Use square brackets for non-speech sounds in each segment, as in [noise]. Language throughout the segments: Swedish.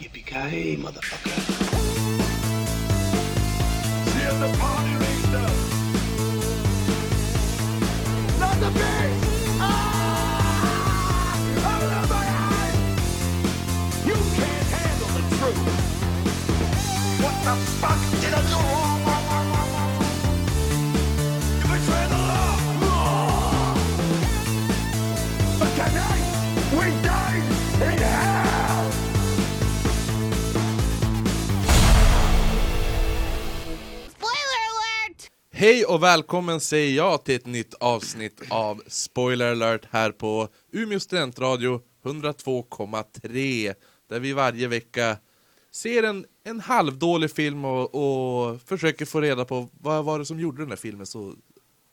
Yippee-ki-yay, motherfucker. The party. Not the. Ah! My. You can't handle the truth. What the fuck did I do? Hej och välkommen säger jag till ett nytt avsnitt av Spoiler alert här på Umeå studentradio 102,3 där vi varje vecka ser en, en halvdålig film och, och försöker få reda på vad var det som gjorde den här filmen så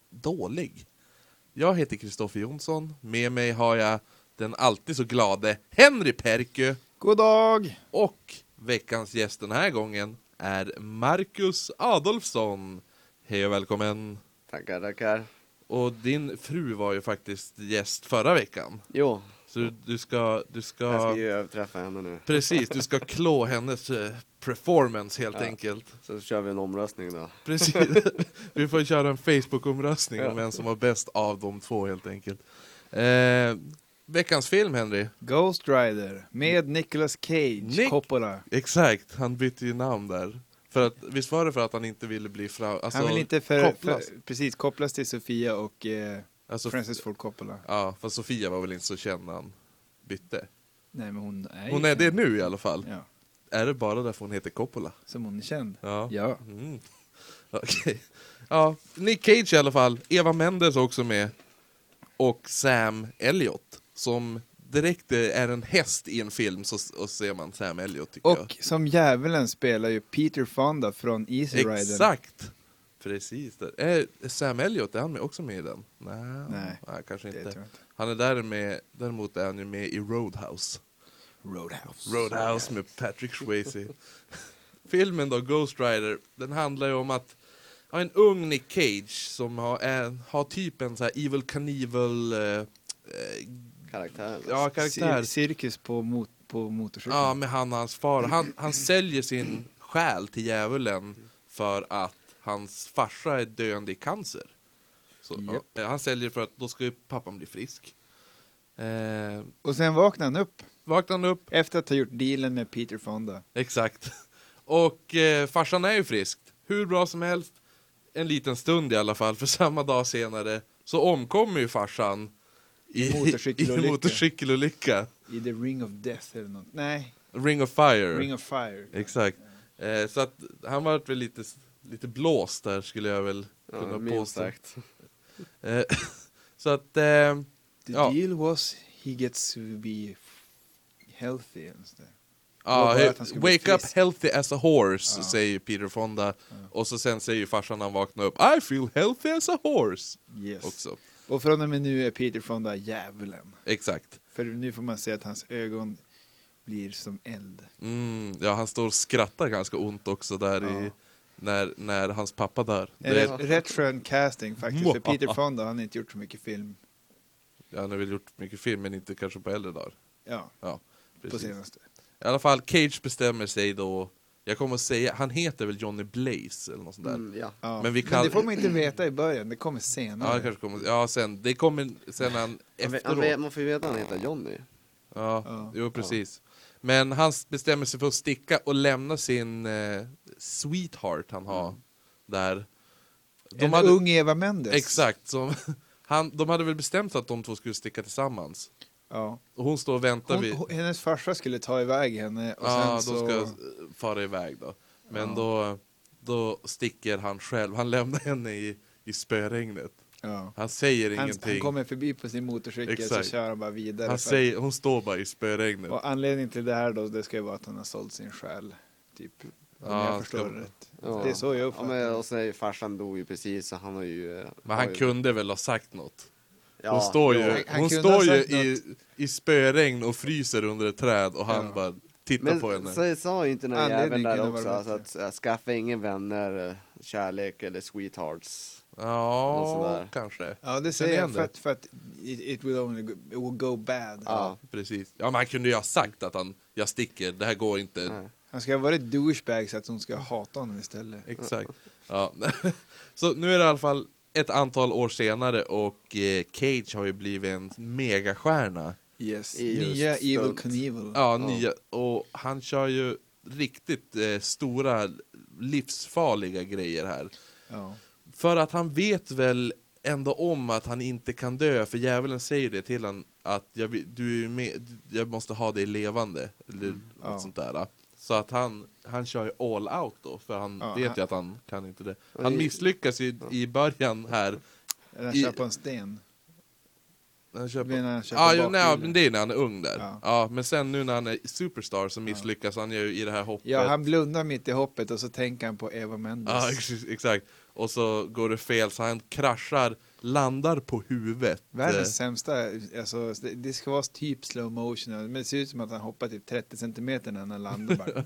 dålig. Jag heter Kristoffer Jonsson, med mig har jag den alltid så glade Henry Perkö God dag! och veckans gäst den här gången är Marcus Adolfsson. Hej och välkommen! Tackar, tackar. Och din fru var ju faktiskt gäst förra veckan. Jo, Så du, du ska, du jag ska, ska ju överträffa henne nu. precis, du ska [laughs] klå hennes eh, performance helt Ja. enkelt. Så kör vi en omröstning då. Precis. [laughs] Vi får köra en Facebook-omröstning om Ja. vem som var bäst av de två helt enkelt. Eh, veckans film Henry. Ghost Rider med Nicolas Cage, Nick- Coppola. Exakt, han bytte ju namn där. För att, visst var det för att han inte ville bli fra, alltså, Han vill inte för, för, kopplas? precis kopplas till Sofia och eh, Alltså, Francis Ford Coppola. Ja, fast Sofia var väl inte så känd när han bytte. Nej men hon är Hon är det nu i alla fall. Ja, Är det bara därför hon heter Coppola? som hon är känd. Ja. Ja. Mm. [laughs] Okej. Ja, Nick Cage i alla fall. Eva Mendes också med. Och Sam Elliott. Som direkt är en häst i en film så, så ser man Sam Elliott tycker Och som djävulen spelar ju Peter Fonda från Easy jag. Rider. Exakt! Precis. Där. Är Sam Elliott, är han med, också med i den? Nej, Nej, kanske Det inte. jag inte. Han är där med, däremot är han ju med i Roadhouse. Roadhouse. Roadhouse med Patrick Swayze. [laughs] Filmen då, Ghost Rider, den handlar ju om att ja, en ung Nick Cage som har, är, har typ en så här Evil Knievel, eh, eh, Karaktär. ja karaktär. Cir- cirkus på, mot, på motorcykeln. Ja, med han och hans far. Han, han säljer sin själ till djävulen för att hans farsa är döende i cancer. Så, Japp. ja, han säljer för att då ska ju pappan bli frisk. Eh, Och sen vaknar han upp vaknar han upp, efter att ha gjort dealen med Peter Fonda. Exakt. [laughs] Och eh, farsan är ju frisk. Hur bra som helst. En liten stund i alla fall, för samma dag senare så omkommer ju farsan i, [laughs] motorcykelolycka. i motorcykelolycka. I The Ring of Death eller något. Nej, Ring of Fire. Ring of Fire. Exakt. Eh, så att han var väl lite, lite blåst där skulle jag väl kunna Ja, påstå. [laughs] Eh, [laughs] så att, eh, The Ja. deal was he gets to be healthy. ja, bli wake up healthy as a horse, Ja. säger Peter Fonda. Ja. Och så sen säger ju farsan när han vaknar upp, I feel healthy as a horse. Yes. Också. Och från och med nu är Peter Fonda djävulen. Exakt. För nu får man se att hans ögon blir som eld. Mm, ja, han står och skrattar ganska ont också där Ja. i, när, när hans pappa dör. En Det är, rätt, skön casting faktiskt. För Peter Fonda han har inte gjort så mycket film. ja, han har väl gjort mycket film, men inte kanske på äldre dagar. Ja, Ja, på senaste. I alla fall, Cage bestämmer sig då, jag kommer att säga, han heter väl Johnny Blaze eller något sånt där. Mm, ja. Ja. Men Men, vi kan- det får man inte veta i början, det kommer Ja, senare. det kanske kommer, ja, sen, det kommer sen han efteråt. man får ju veta att han heter Johnny. Ja, Ja. jo precis. Men han bestämmer sig för att sticka och lämna sin eh, sweetheart han har där. De en hade- ung Eva Mendes. Exakt, som, [laughs] han, de hade väl bestämt att de två skulle sticka tillsammans. Ja. Och hon står och väntar Hon, vid... hennes farsa skulle ta iväg henne och Ja, sen de så... ska eh, fara iväg då. Men Ja. då, då sticker han själv, han lämnar henne i, i spöregnet. Ja. Han säger Han, ingenting. han kommer förbi på sin motorcykel Exakt. så kör han bara vidare. Han för- säger, hon står bara i spöregnet. Och anledningen till det här då, det ska ju vara att han har sålt sin själ. Typ. Om Ja, jag förstår ska- det rätt. Ja. Det är så jag Ja, uppfattar men, det. och sen farsan dog ju precis, så han har ju... eh, Men han ju, kunde väl ha sagt något. Ja, Hon står ju. Han- hon står ju i, i spöregn och fryser under ett träd och han Ja. bara tittar Men på henne. så sa ju inte den jäveln där också, alltså att äh, skaffa ingen vänner, eh, kärlek eller sweethearts. Ja, kanske. Ja, det säger jag för att, för att it, it will only go, it will go bad. Ja. Precis. Ja, men han kunde ju ha sagt att han, jag sticker, det här går inte. Nej. Han ska ha varit douchebag så att hon ska hata honom istället. Exakt. Ja. [laughs] Så nu är det i alla fall ett antal år senare och eh, Cage har ju blivit en megastjärna. Yes. Nya Evil. Knievel. Ja, nya. Och han kör ju riktigt eh, stora, livsfarliga grejer här. Ja. För att han vet väl ändå om att han inte kan dö, för djävulen säger det till honom att jag, du är med, jag måste ha dig levande, eller något Ja. sånt där. Så att han, han kör ju all out då, för han Ja, vet han- ju att han kan inte det. Han misslyckas ju i början här. Eller han kör på en sten. när Han kör när han på, kör ah, på jo, nej, men det är när han är ung där. Ja. Ja. men sen nu när han är superstar så misslyckas han ju i det här hoppet. Ja, han blundar mitt i hoppet och så tänker han på Eva Mendes. Ja, ex- [laughs] exakt. Och så går det fel, så han kraschar, landar på huvudet. Eh, Världens sämsta, alltså, det, det ska vara typ slow motion, men det ser ut som att han hoppar typ 30 centimeter när han landar bara.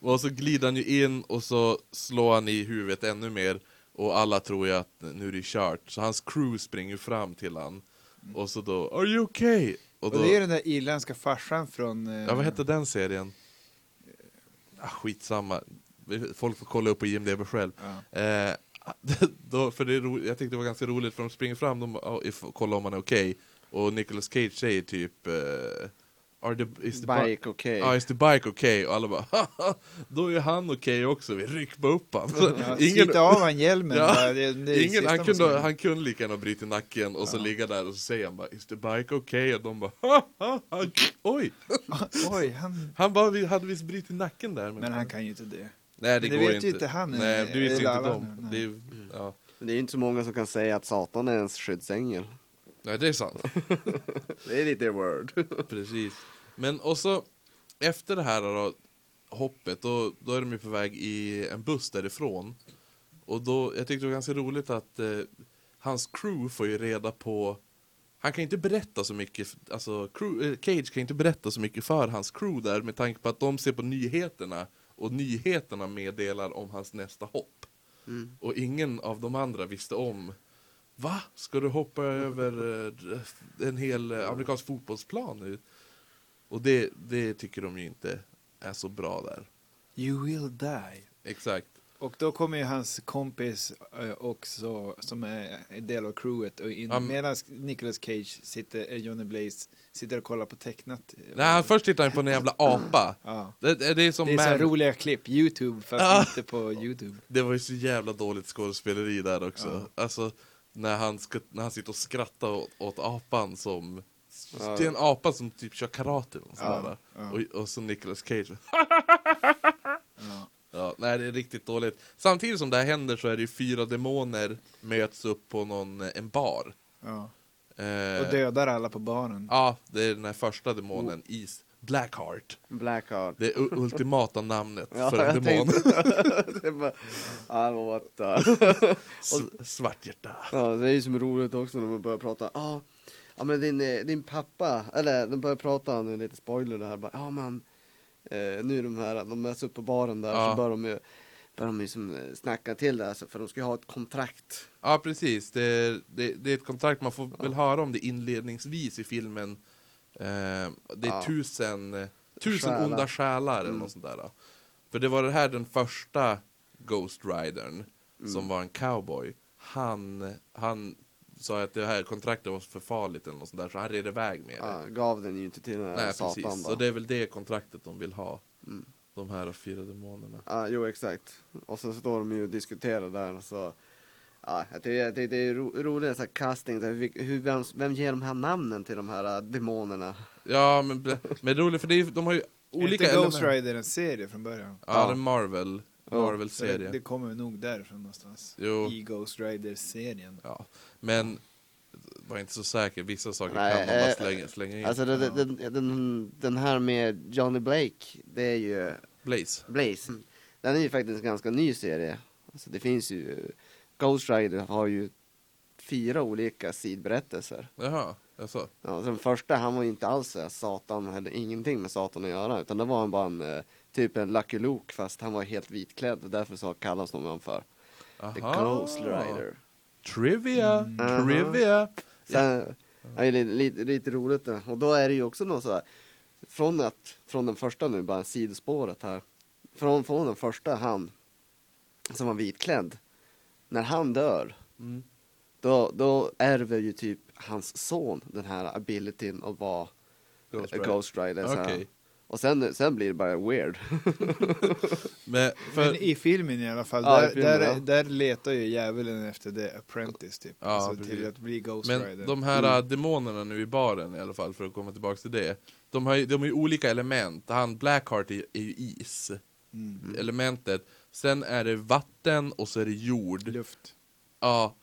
[laughs] Och så glider han ju in och så slår han i huvudet ännu mer. Och alla tror ju att nu är det kört. Så hans crew springer fram till han. Och så då, Are you okay? Och Och då, det är den där irländska farsan från... eh, ja vad hette den serien? Ah, skitsamma. Folk får kolla upp på IMDB själv. Ja. Eh, [laughs] då, för det är ro, jag tyckte det var ganska roligt för de springer fram de, och kollar om han är okej. Och Nicolas Cage säger typ eh, Are the, is the bi- Bike okej. Ja, is the bike okej? Och alla bara då är han okej också, vi ryck bara upp han. Ja, Slita av han hjälmen. Ja, det, det Ingen, han, kunde, han kunde lika gärna bryta nacken och så Ja. ligga där och så säger han bara Is the bike okej? Och de bara. Oj! [laughs] Oj, han... Han bara, vi hade visst brutit nacken där. Men han kan ju inte det. Nej det, det går vet inte. ju inte han, Nej, det vet inte de. Det är, ja. Men Det är inte så många som kan säga att Satan är ens skyddsängel. Nej, det är sant. [laughs] Det är lite word. Precis. Men och så efter det här då, hoppet, då, då är de ju på väg i en buss därifrån. Och då, jag tyckte det var ganska roligt att eh, hans crew får ju reda på han kan ju inte berätta så mycket, alltså crew, eh, Cage kan inte berätta så mycket för hans crew där med tanke på att de ser på nyheterna och nyheterna meddelar om hans nästa hopp. Mm. Och ingen av de andra visste om Va? Ska du hoppa över eh, en hel eh, amerikansk fotbollsplan nu? Och det, det tycker de ju inte är så bra där. You will die. Exakt. Och då kommer ju hans kompis eh, också, som är en del av crewet. Och in, medan Nicolas Cage sitter, Johnny Blaze, sitter och kollar på tecknat. eh, Nej, han först tittar han på en jävla apa. Ja. Det, det, är som Det är så roliga klipp, YouTube, fast Ja. inte på YouTube. Det var ju så jävla dåligt skådespeleri där också. Alltså, när han, ska, när han sitter och skrattar åt, åt apan som... Ja. Det är en apa som typ kör karate något Ja, ja. Och, och så Nicolas Cage. [laughs] Ja. Ja, nej, det är riktigt dåligt. Samtidigt som det här händer så är det ju fyra demoner möts upp på någon, en bar. Ja. Eh, Och dödar alla på baren. Ja, det är den här första demonen, Is Blackheart. Blackheart. Det ultimata namnet [laughs] Ja, för en demon. tänkte- [laughs] [laughs] det bara, ah, what the. Svarthjärta. Ja, det är ju som roligt också när man börjar prata. Ja, ja men din, eh, din pappa, eller de börjar prata, nu lite spoiler det här. Bara, ja men, eh, nu är de här, de möts upp på baren där, Ja. så börjar de ju, börjar de ju som eh, snacka till det här, så- för de ska ju ha ett kontrakt. Ja, precis. Det är, det, det är ett kontrakt, man får väl höra om det inledningsvis i filmen. Eh, det är Ja. tusen, eh, tusen Själar. onda själar eller Mm. något sånt där. För det var det här den första Ghost Ridern Mm. som var en cowboy. Han, han sa att det här kontraktet var för farligt eller något sånt där, så han red iväg med det. Ja, gav den ju inte till den här Nej, satan precis. då. Så det är väl det kontraktet de vill ha. Mm. De här fyra demonerna. Ja, jo exakt. Och så står de ju och diskuterar där och så Ja, jag tycker, jag tycker det är ro, roligt så här casting, så här, hur, vem, vem ger de här namnen till de här äh, demonerna? Ja, men, men det roligt för det är, de har ju olika Olika Ghost. Rider en serie från början? Ja, Ja. det är Marvel. Ja, Marvel-serie. det, det kommer nog därifrån någonstans. Jo. I Ghost Rider-serien. Ja, men var inte så säker. Vissa saker Nej, kan man bara eh, slänga, slänga in. Alltså det, det, den, den, den här med Johnny Blake, det är ju Blaze. Blaze. Den är ju faktiskt en ganska ny serie. Alltså det finns ju, Ghost Rider har ju fyra olika sidberättelser. Jaha, alltså. Ja, den första, han var ju inte alls Satan, hade ingenting med Satan att göra, utan det var han bara en, eh, typ en Lucky Luke, fast han var helt vitklädd, och därför så kallas de honom för The Aha. Ghost Rider. Trivia, Mhm. trivia. Sen, ja, det är lite, lite, lite roligt. Och då är det ju också något så här, från att, från den första nu, bara sidospåret här. Från, från den första han, som var vitklädd. När han dör, Mm. då, då ärver ju typ hans son den här abilityn att vara Ghost Ghost Rider. Ghost Rider så här. Okej. Och sen, sen blir det bara weird. [laughs] Men för, Men i filmen i alla fall, Ja, där, filmen, där, ja. där letar ju djävulen efter The Apprentice typ. Ja, alltså, till att bli Ghost Men Rider. de här äh, demonerna nu i baren i alla fall, för att komma tillbaka till det. De har ju, de har ju olika element. Han Blackheart är, är ju is, Mm. elementet. Sen är det vatten och så är det jord. Luft. Ja,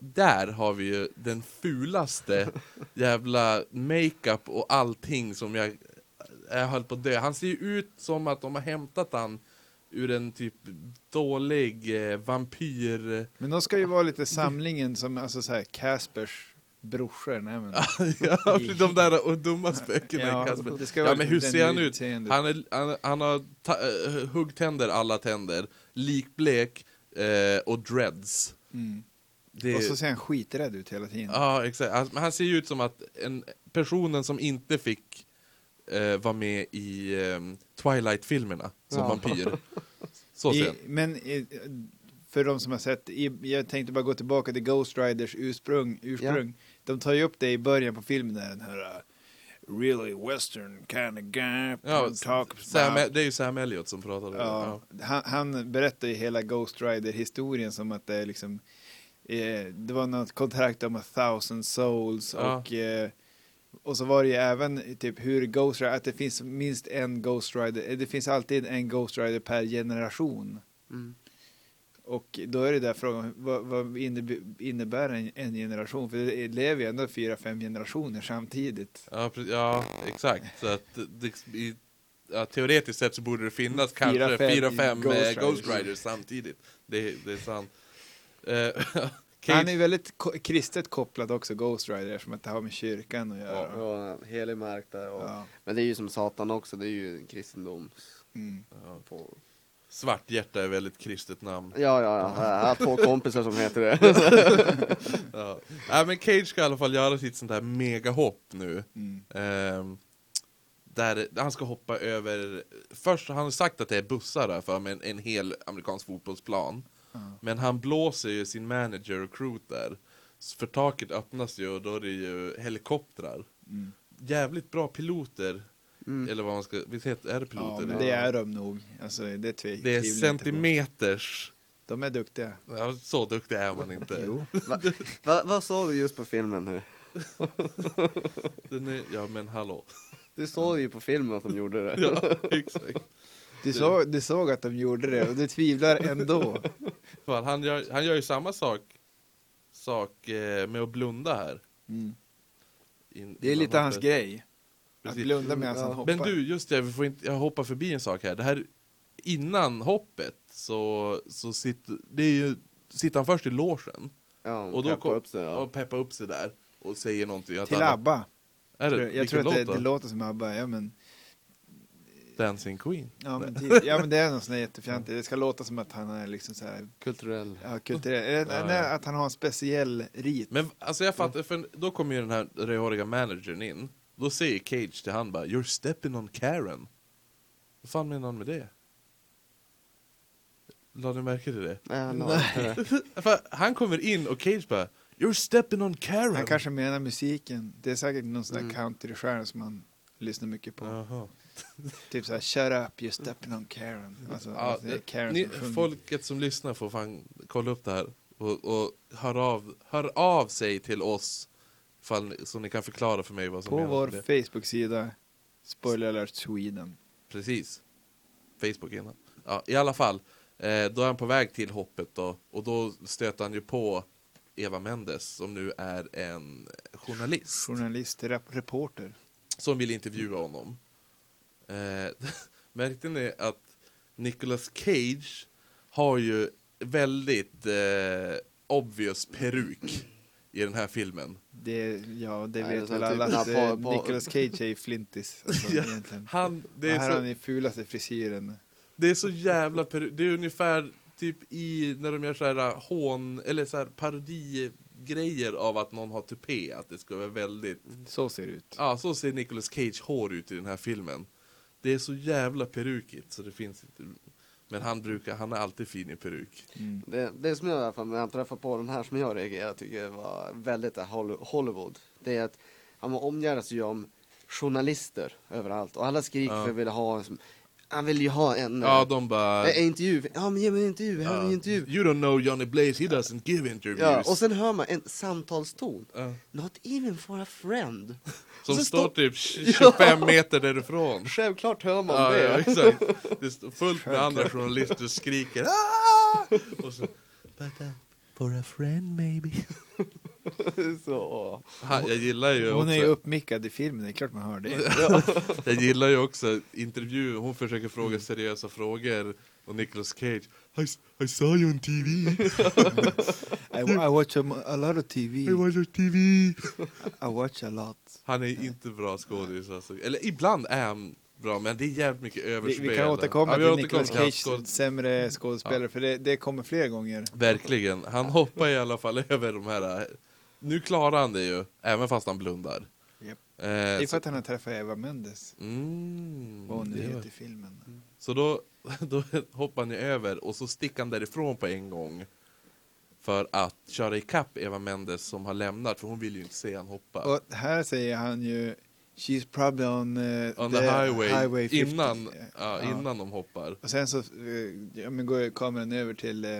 där har vi ju den fulaste [laughs] jävla makeup och allting som jag, jag höll på att dö. Han ser ju ut som att de har hämtat han ur en typ dålig eh, vampyr... Men de ska ju vara lite samlingen som, alltså såhär, Caspers brorsor. Nej, men, [laughs] ja, de där och dumma spökena i ja, Casper. det ska Ja men hur ser han ut? Han, är, han, han har ta, äh, huggtänder, alla tänder, likblek eh, och dreads. Mm. Det, Och så ser han skiträdd ut hela tiden. Ja, exakt. Han, men han ser ju ut som att en personen som inte fick eh, vara med i eh, Twilight-filmerna som Ja. vampyr. Så ser I, men i, för de som har sett, i, jag tänkte bara gå tillbaka till Ghost Riders ursprung. ursprung. De tar ju upp det i början på filmen, där, den här uh, really western kind of guy. Ja, talk Sam, about- det är ju Sam Elliot som pratar. Ja, han, han berättar ju hela Ghost Rider-historien som att det är liksom eh, det var något kontrakt om a thousand souls Ja. och eh, och så var det ju även typ hur Ghost Rider, att det finns minst en Ghost Rider, eh, det finns alltid en Ghost Rider per generation. Mm. Och då är det där frågan, vad, vad inneb- innebär en, en generation? För det lever ju ändå fyra, fem generationer samtidigt. Ja, ja exakt. Så att det, i, ja, teoretiskt sett så borde det finnas kanske fem fyra, fem Ghost eh, Riders. Ghost Riders samtidigt. Det, det är sant. Eh, [laughs] Han är väldigt kristet kopplad också, Ghost Rider, som att det har med kyrkan att göra. Ja, helig mark där. Och, Ja. Men det är ju som Satan också, det är ju en kristendom. Mm. ja, Svarthjärta är väldigt kristet namn. Ja, ja, ja. Jag har två kompisar som heter det. [laughs] Ja. Nej, men Cage ska i alla fall göra sitt sånt här megahopp nu. Mm. Ehm, där han ska hoppa över, först har han sagt att det är bussar där för med en, en hel amerikansk fotbollsplan. Ja. Men han blåser ju sin manager och crew där. För taket öppnas ju och då är det ju helikoptrar. Mm. Jävligt bra piloter. Mm. Eller vad man ska, visst heter är det Ja, piloter? men det är de nog. Alltså, det är det är centimeters. De är duktiga. Ja, så duktig är man inte. Jo. [laughs] Va, va, vad såg du just på filmen nu? [laughs] Den är, ja men hallå. Du såg ju på filmen att de gjorde det. [laughs] Ja, exakt. Du såg, du såg att de gjorde det och du tvivlar ändå. Fan, han, gör, han gör ju samma sak, sak eh, med att blunda här. Mm. In, Det är lite hans grej. Att Precis. blunda medan han hoppar. Men du, just det, vi får inte, jag hoppar förbi en sak här. Det här innan hoppet så, så sitter, det är ju, sitter han först i logen Ja, och då peppa kom, upp sig. Ja. och peppar upp sig där och säger någonting. Till alla- ABBA. Är det, jag vilken tror att det, det låter som ABBA. Ja men, Dancing Queen. ja, men, [laughs] typ, ja, men det är något sånt där jättefjantigt. Det ska låta som att han är liksom så här, Kulturell. ja, kulturell. Ja, Nej, ja. att han har en speciell rit. Men alltså jag fattar, för då kommer ju den här rödhåriga managern in. Då säger Cage till han bara 'You're stepping on Karen' Vad fan menar han med det? Lade ni märke till det? Nej, [laughs] han. För kommer in och Cage bara 'You're stepping on Karen' Han kanske menar musiken. Det är säkert någon sån där Mm. countrystjärna som man lyssnar mycket på. Jaha. [laughs] Typ såhär, shut up, you're stepping on Karen. Alltså, Ja, alltså, det är Karen ni, som folket som lyssnar får fan kolla upp det här och, och hör, av, hör av sig till oss fall, så ni kan förklara för mig vad som På menas vår med det. Facebook-sida, Spoiler alert Sweden. Precis. Facebook innan. Ja, I alla fall, eh, då är han på väg till hoppet då, och då stöter han ju på Eva Mendes som nu är en journalist Journalist, rep reporter. som vill intervjua honom. Eh, [laughs] märkte ni att Nicolas Cage har ju väldigt eh, obvious peruk i den här filmen. Det, ja, det Nej, vet är väl typ- alla att ja, eh, på- på- Nicolas Cage är ju flintis. [laughs] Alltså, Ja. Han, det, är här har så, den fulaste frisyren. det är så jävla peruk. Det är ungefär typ i, när de gör så här hån, eller så här parodigrejer av att någon har tupé, att det ska vara väldigt, Så ser det ut. ja så ser Nicolas Cage hår ut i den här filmen. Det är så jävla perukigt så det finns inte, men han brukar, han är alltid fin i peruk. Det, det som jag i alla fall, när jag träffar på den här som jag reagerar tycker var väldigt Holly- Hollywood. Det är att han omgärdas ju om journalister överallt och alla skriker Ja. för att vilja ha, han vill ju ha en Ja, eh, de bara... eh, intervju. Ja men ge mig en intervju, vi en intervju. You don't know Johnny Blaze, he doesn't give interviews. Ja, och sen hör man en samtalston. Ja. Not even for a friend. [laughs] Som står typ 25 [laughs] meter därifrån. Självklart hör man Ja, det. ja, exakt. Det står fullt med andra journalister skriker "Ah!" [laughs] och uh, for a friend maybe. [laughs] så. Han, jag gillar ju Hon är ju också, uppmickad i filmen, det är klart man hör det. [laughs] jag gillar ju också intervju, hon försöker fråga seriösa frågor och Nicolas Cage I, I saw you on TV, [laughs] I, I watch a, a lot of TV. I watch TV. I watch a lot. Han är inte bra skådis alltså. Eller ibland är han bra men det är jävligt mycket Vi, överspel. vi kan återkomma Ja, vi till Nicolas Cage skåd- sämre skådespelare, för det, det kommer fler gånger. Verkligen. Han hoppar i alla fall [laughs] över de här... Nu klarar han det ju, även fast han blundar. Japp. Eh, Det är för att han har träffat Eva Mendes, mm, vad hon nu heter i filmen. så då, [laughs] då hoppar han ju över och så sticker han därifrån på en gång. För att köra ikapp Eva Mendes som har lämnat, för hon vill ju inte se han hoppa. Och här säger han ju She's probably on, eh, On the highway, 50. innan, ja, Ja. innan de hoppar. Och sen så eh, ja, men går kameran över till eh,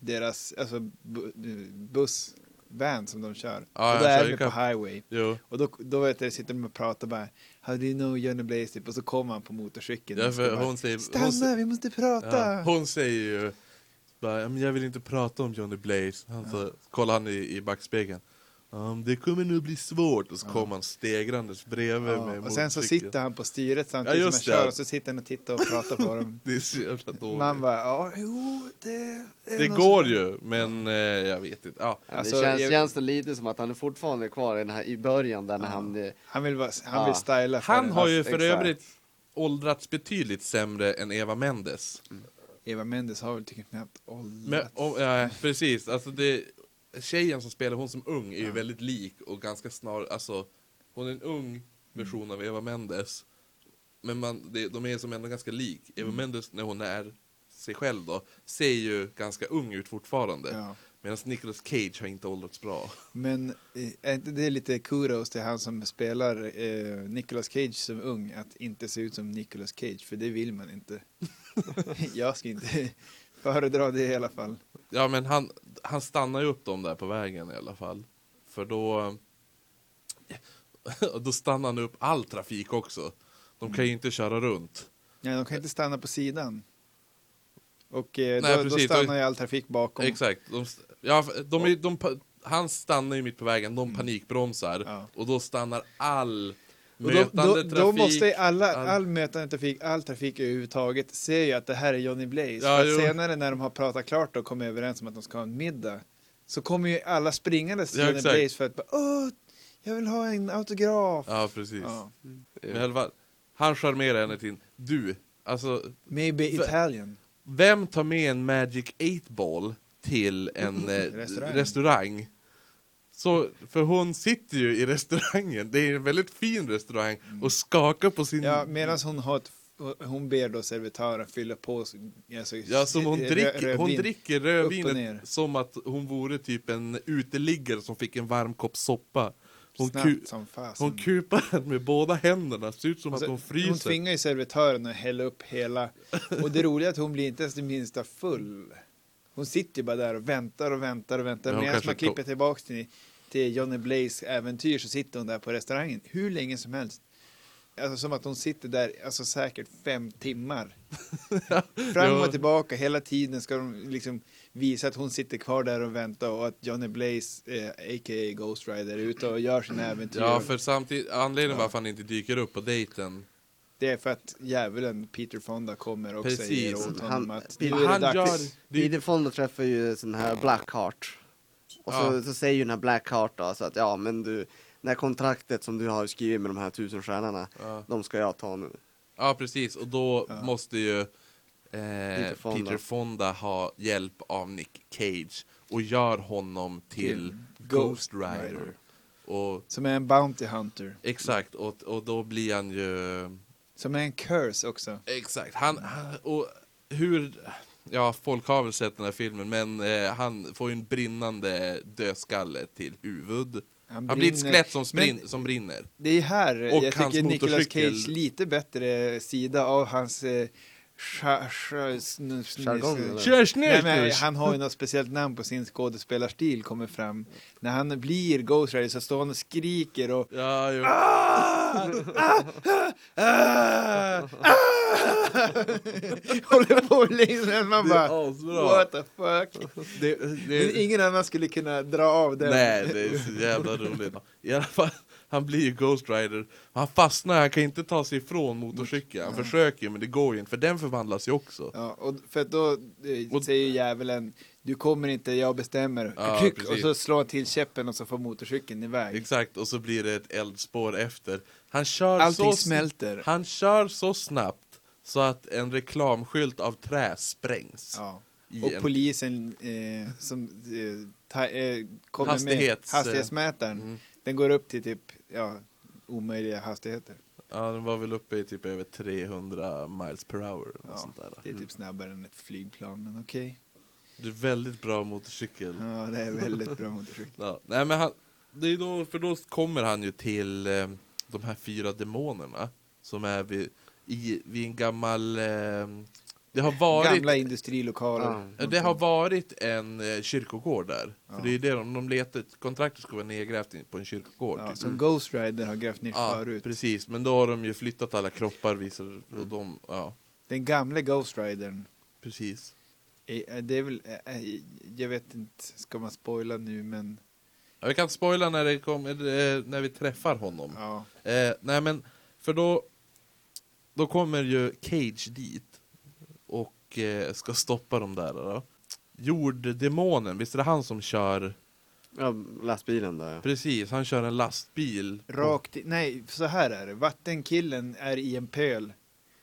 deras alltså, bu buss, van som de kör. Ja, och då är de på highway. Jo. Och då, då vet jag, sitter de och pratar bara How do you know Johnny Blaze? Typ, och så kommer han på motorcykeln. Ja, bara, hon säger, Stanna, hon, vi måste prata! ja, hon säger ju bara, "Ja, men jag vill inte prata om Johnny Blaze. Han så, kollar han i, i backspegeln. Um, det kommer nog bli svårt. Och så kommer han stegrandes bredvid Ja, med och sen så sitter han på styret samtidigt Ja, som han det. kör och så sitter han och tittar och pratar på dem. [laughs] Det är så jävla dåligt. Man bara, ja, jo, det... är det går så." ju, men eh, jag vet inte. Ja. Ja, Alltså, det känns, jag- känns det lite som att han är fortfarande kvar i, den här, i början där när han... Han vill, vara, han Ja. vill styla för Han har ju Exakt. för övrigt åldrats betydligt sämre än Eva Mendes. Eva Mendes har väl tycker knappt åldrats. Men, om, ja, precis, alltså det, tjejen som spelar hon som ung är ju väldigt lik och ganska snar, alltså hon är en ung version av Eva Mendes. Men man, det, de är som ändå ganska lik. Eva Mendes när hon är sig själv då, ser ju ganska ung ut fortfarande. Ja. Medan Nicolas Cage har inte åldrats bra. Men eh, är det lite kudos till han som spelar eh, Nicolas Cage som ung att inte se ut som Nicolas Cage, för det vill man inte. [laughs] Jag ska inte föredra det i alla fall. Ja men han, han stannar ju upp dem där på vägen i alla fall. För då, [laughs] då stannar han upp all trafik också. De kan ju inte köra runt. Nej, de kan inte stanna på sidan. Och eh, Nej, då, då precis. stannar Då- ju all trafik bakom. Exakt. De, ja, de, de, pa- han stannar ju mitt på vägen, de panikbromsar. Mm. Ja. Och då stannar all Och då, då, då måste alla, all- mötande trafik, all trafik överhuvudtaget se ju att det här är Johnny Blaze. Ja, För senare när de har pratat klart och kommit överens om att de ska ha en middag så kommer ju alla springandes till Ja, Johnny. Blaze för att Åh, jag vill ha en autograf. Ja, precis. Ja. Fall, han charmerar henne till, du, alltså, Maybe Italian. vem tar med en Magic 8-ball till en eh, [laughs] Restaurang. restaurang? Så, för hon sitter ju i restaurangen, det är en väldigt fin restaurang, och skakar på sin... Mm. Ja, medan hon har ett, hon ber då servitören fylla på alltså, Ja, som hon dricker, hon rödvin. dricker Upp och rödvinet som att hon vore typ en uteliggare som fick en varm kopp soppa. Hon, ku, hon kupar den med båda händerna, ser ut som Alltså, att hon hon fryser. tvingar ju servitören att hälla upp hela. Och det roliga är att hon blir inte ens det minsta full. Hon sitter ju bara där och väntar och väntar och väntar. Ja, Medan man klipper tillbaks till, till Johnny Blaze äventyr så sitter hon där på restaurangen hur länge som helst. Alltså som att hon sitter där, alltså säkert fem timmar. [laughs] Fram och tillbaka, hela tiden ska de liksom visa att hon sitter kvar där och väntar och att Johnny Blaze, eh, a.k.a. Ghost Rider, är ute och gör sina äventyr. Ja, för samtidigt, anledningen Ja. varför han inte dyker upp på dejten. Det är för att djävulen Peter Fonda kommer och Precis. säger åt honom Han- att nu är det Han dags. gör... Det, Peter Fonda träffar ju sån här Blackheart. Och så, Ja. så säger ju den här Blackheart då, så att ja men du, det här kontraktet som du har skrivit med de här tusen stjärnorna, Ja. de ska jag ta nu. ja, precis. Och då Ja. måste ju eh, Peter Fonda. Peter Fonda ha hjälp av Nick Cage och gör honom till Ghost Ghost Rider. Rider. Och Som är en Bounty Hunter. exakt, och, och då blir han ju Som är en curse också. Exakt, han, han och hur, ja folk har väl sett den här filmen men eh, han får ju en brinnande dödskalle till huvud. Han, blir ett skelett som, sprin, Men som brinner. Det är här Och jag tycker Nicolas. Cage lite bättre sida av hans eh, Jargong, han har ju något speciellt namn på sin skådespelarstil kommer fram. När han blir Ghost Rider så står han och skriker och Ja, jo. ah, ah, ah, ah, håller på längre än man Det är bara. What the fuck. Det, det, ingen annan skulle kunna dra av den. nej, det är så jävla roligt. I alla fall, han blir ju Ghost Rider. Han fastnar, han kan inte ta sig ifrån motorcykeln. Han försöker men det går ju inte, för den förvandlas ju också. Ja, och för då Och- säger djävulen Du kommer inte, jag bestämmer. Ja, och så slår han till käppen och så får motorcykeln iväg. Exakt, och så blir det ett eldspår efter. Han kör Allting så smälter. Han kör så snabbt så att en reklamskylt av trä sprängs. Ja. Och en- polisen eh, som eh, ta, eh, kommer Hastighets- med hastighetsmätaren, Mm. Den går upp till typ ja, omöjliga hastigheter. Ja, den var väl uppe i typ över 300 miles per hour. Och Ja, sånt där. det är typ snabbare än ett flygplan, men okej. Det är väldigt bra motorcykel. Ja, det är väldigt bra motorcykel. [laughs] Ja. Nej, men han, det är då, för då kommer han ju till eh, de här fyra demonerna som är vid, i, vid en gammal... Eh, det har varit... Gamla industrilokaler. Ja. Det har varit en eh, kyrkogård där. För det är det de, de letar, kontraktet ska vara nedgrävt in på en kyrkogård. Ja, typ. som Ghost Rider har grävt ner förut. precis. Men då har de ju flyttat alla kroppar visar och de, ja, Den gamla Ghost Ridern precis. Eh, Det är väl, eh, eh, jag vet inte, ska man spoila nu men Ja, vi kan spoila när, det kom, eh, när vi träffar honom. ja. Eh, nej men, för då, då kommer ju Cage dit och eh, ska stoppa dem där då. Jorddemonen, visst är det han som kör? Ja, lastbilen där. Precis, han kör en lastbil. Rakt i, nej så här är det, vattenkillen är i en pöl.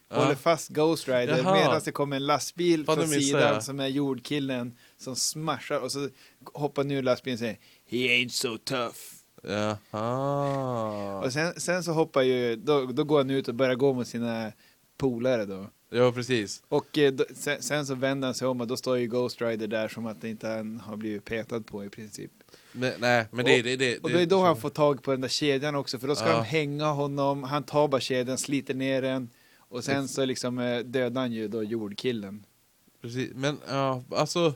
Ja. Håller fast Ghost Rider Jaha. medan det kommer en lastbil Fan, från missade sidan jag. som är jordkillen som smashar och så hoppar nu lastbilen och säger He ain't so tough. Jaha. Och sen, sen så hoppar ju, då, då går han ut och börjar gå mot sina polare då. Ja, precis. Och eh, då, sen, sen så vänder han sig om och då står ju Ghost Rider där som att det inte han har blivit petad på i princip. Men, nej, men det, Och- det, det, Och då är då han får tag på den där kedjan också, för då ska Ja. de hänga honom, han tar bara kedjan, sliter ner den och sen så liksom eh, dödar han ju då jordkillen Precis, men ja, alltså,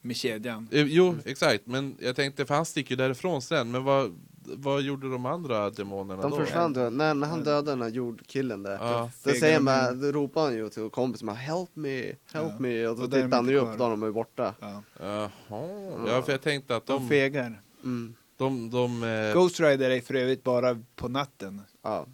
med kedjan. eh, jo, exakt, men jag tänkte, för han sticker ju därifrån sen, men vad, vad gjorde de andra demonerna De då? försvann då. När, när han dödade den här jordkillen där. Ja. Då säger de man, då ropar han ju till kompisen help me, help Ja. me. Och de tittar han ju upp då de är borta. Ja. Jaha, ja för jag tänkte att De de, fegar. Mm. de, de, eh, Ghost Rider är för övrigt bara på natten. Ja.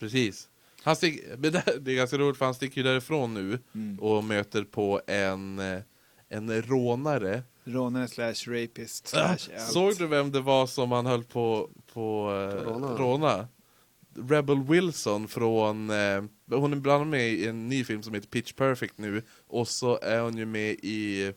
precis. Han stick, [laughs] det är ganska roligt för han sticker ju därifrån nu Mm. och möter på en, eh, en rånare. Rånare slash rapist Ah, slash. Såg du vem det var som han höll på, på eh, Råna? råna? Rebel Wilson från, eh, hon är bland annat med i en ny film som heter Pitch Perfect nu, och så är hon ju med i,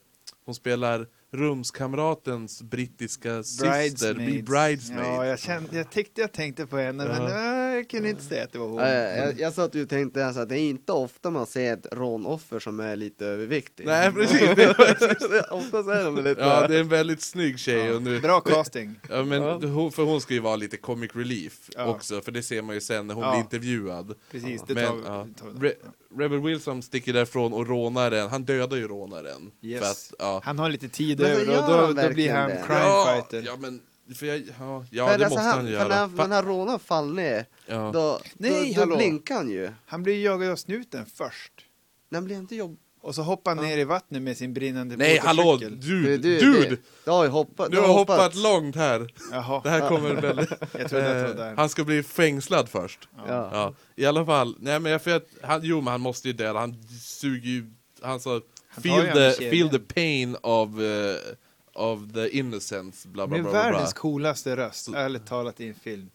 hon spelar rumskamratens brittiska syster, i Bridesmaid. Ja, jag, kände, jag tyckte jag tänkte på henne, men Ja. äh, jag kunde inte säga att det var hon. Ja, jag, jag, jag sa att du tänkte alltså, att det är inte ofta man ser ett rånoffer som är lite överviktig. Nej [laughs] precis, det, Det är Oftast är de lite... ja det är en väldigt snygg tjej och nu, Bra casting. ja, men Ja. för hon ska ju vara lite comic relief Ja. också, för det ser man ju sen när hon Ja. blir intervjuad. Precis, det Men, tar, ja. det tar vi. Re Rebel Wilson sticker därifrån och rånaren, han dödar ju rånaren. Yes. För att, ja. Han har lite tid Men över och då, han då blir han det. crime ja, fighter. ja men, för jag, ja, ja för det alltså, måste han han, när, göra. för när rånaren faller ner, ja. då, Nej, då, då blinkar han ju. Han blir jagad av snuten först. När han blir inte jobb... Och så hoppar han ner i vattnet med sin brinnande Nej hallå, dude, Du, dude! Det, du har hoppat. Du har hoppat långt här. Jaha, Det här kommer väldigt... [laughs] jag trodde att det var Eh, där. han ska bli fängslad först. Ja. Ja, i alla fall. Nej men jag för att, han, jo men han måste ju döda, han suger ju, han sa Han feel the, feel the pain of, uh, of the innocence, bla bla Med bla. bla, bla. världens coolaste röst, ärligt talat i en film.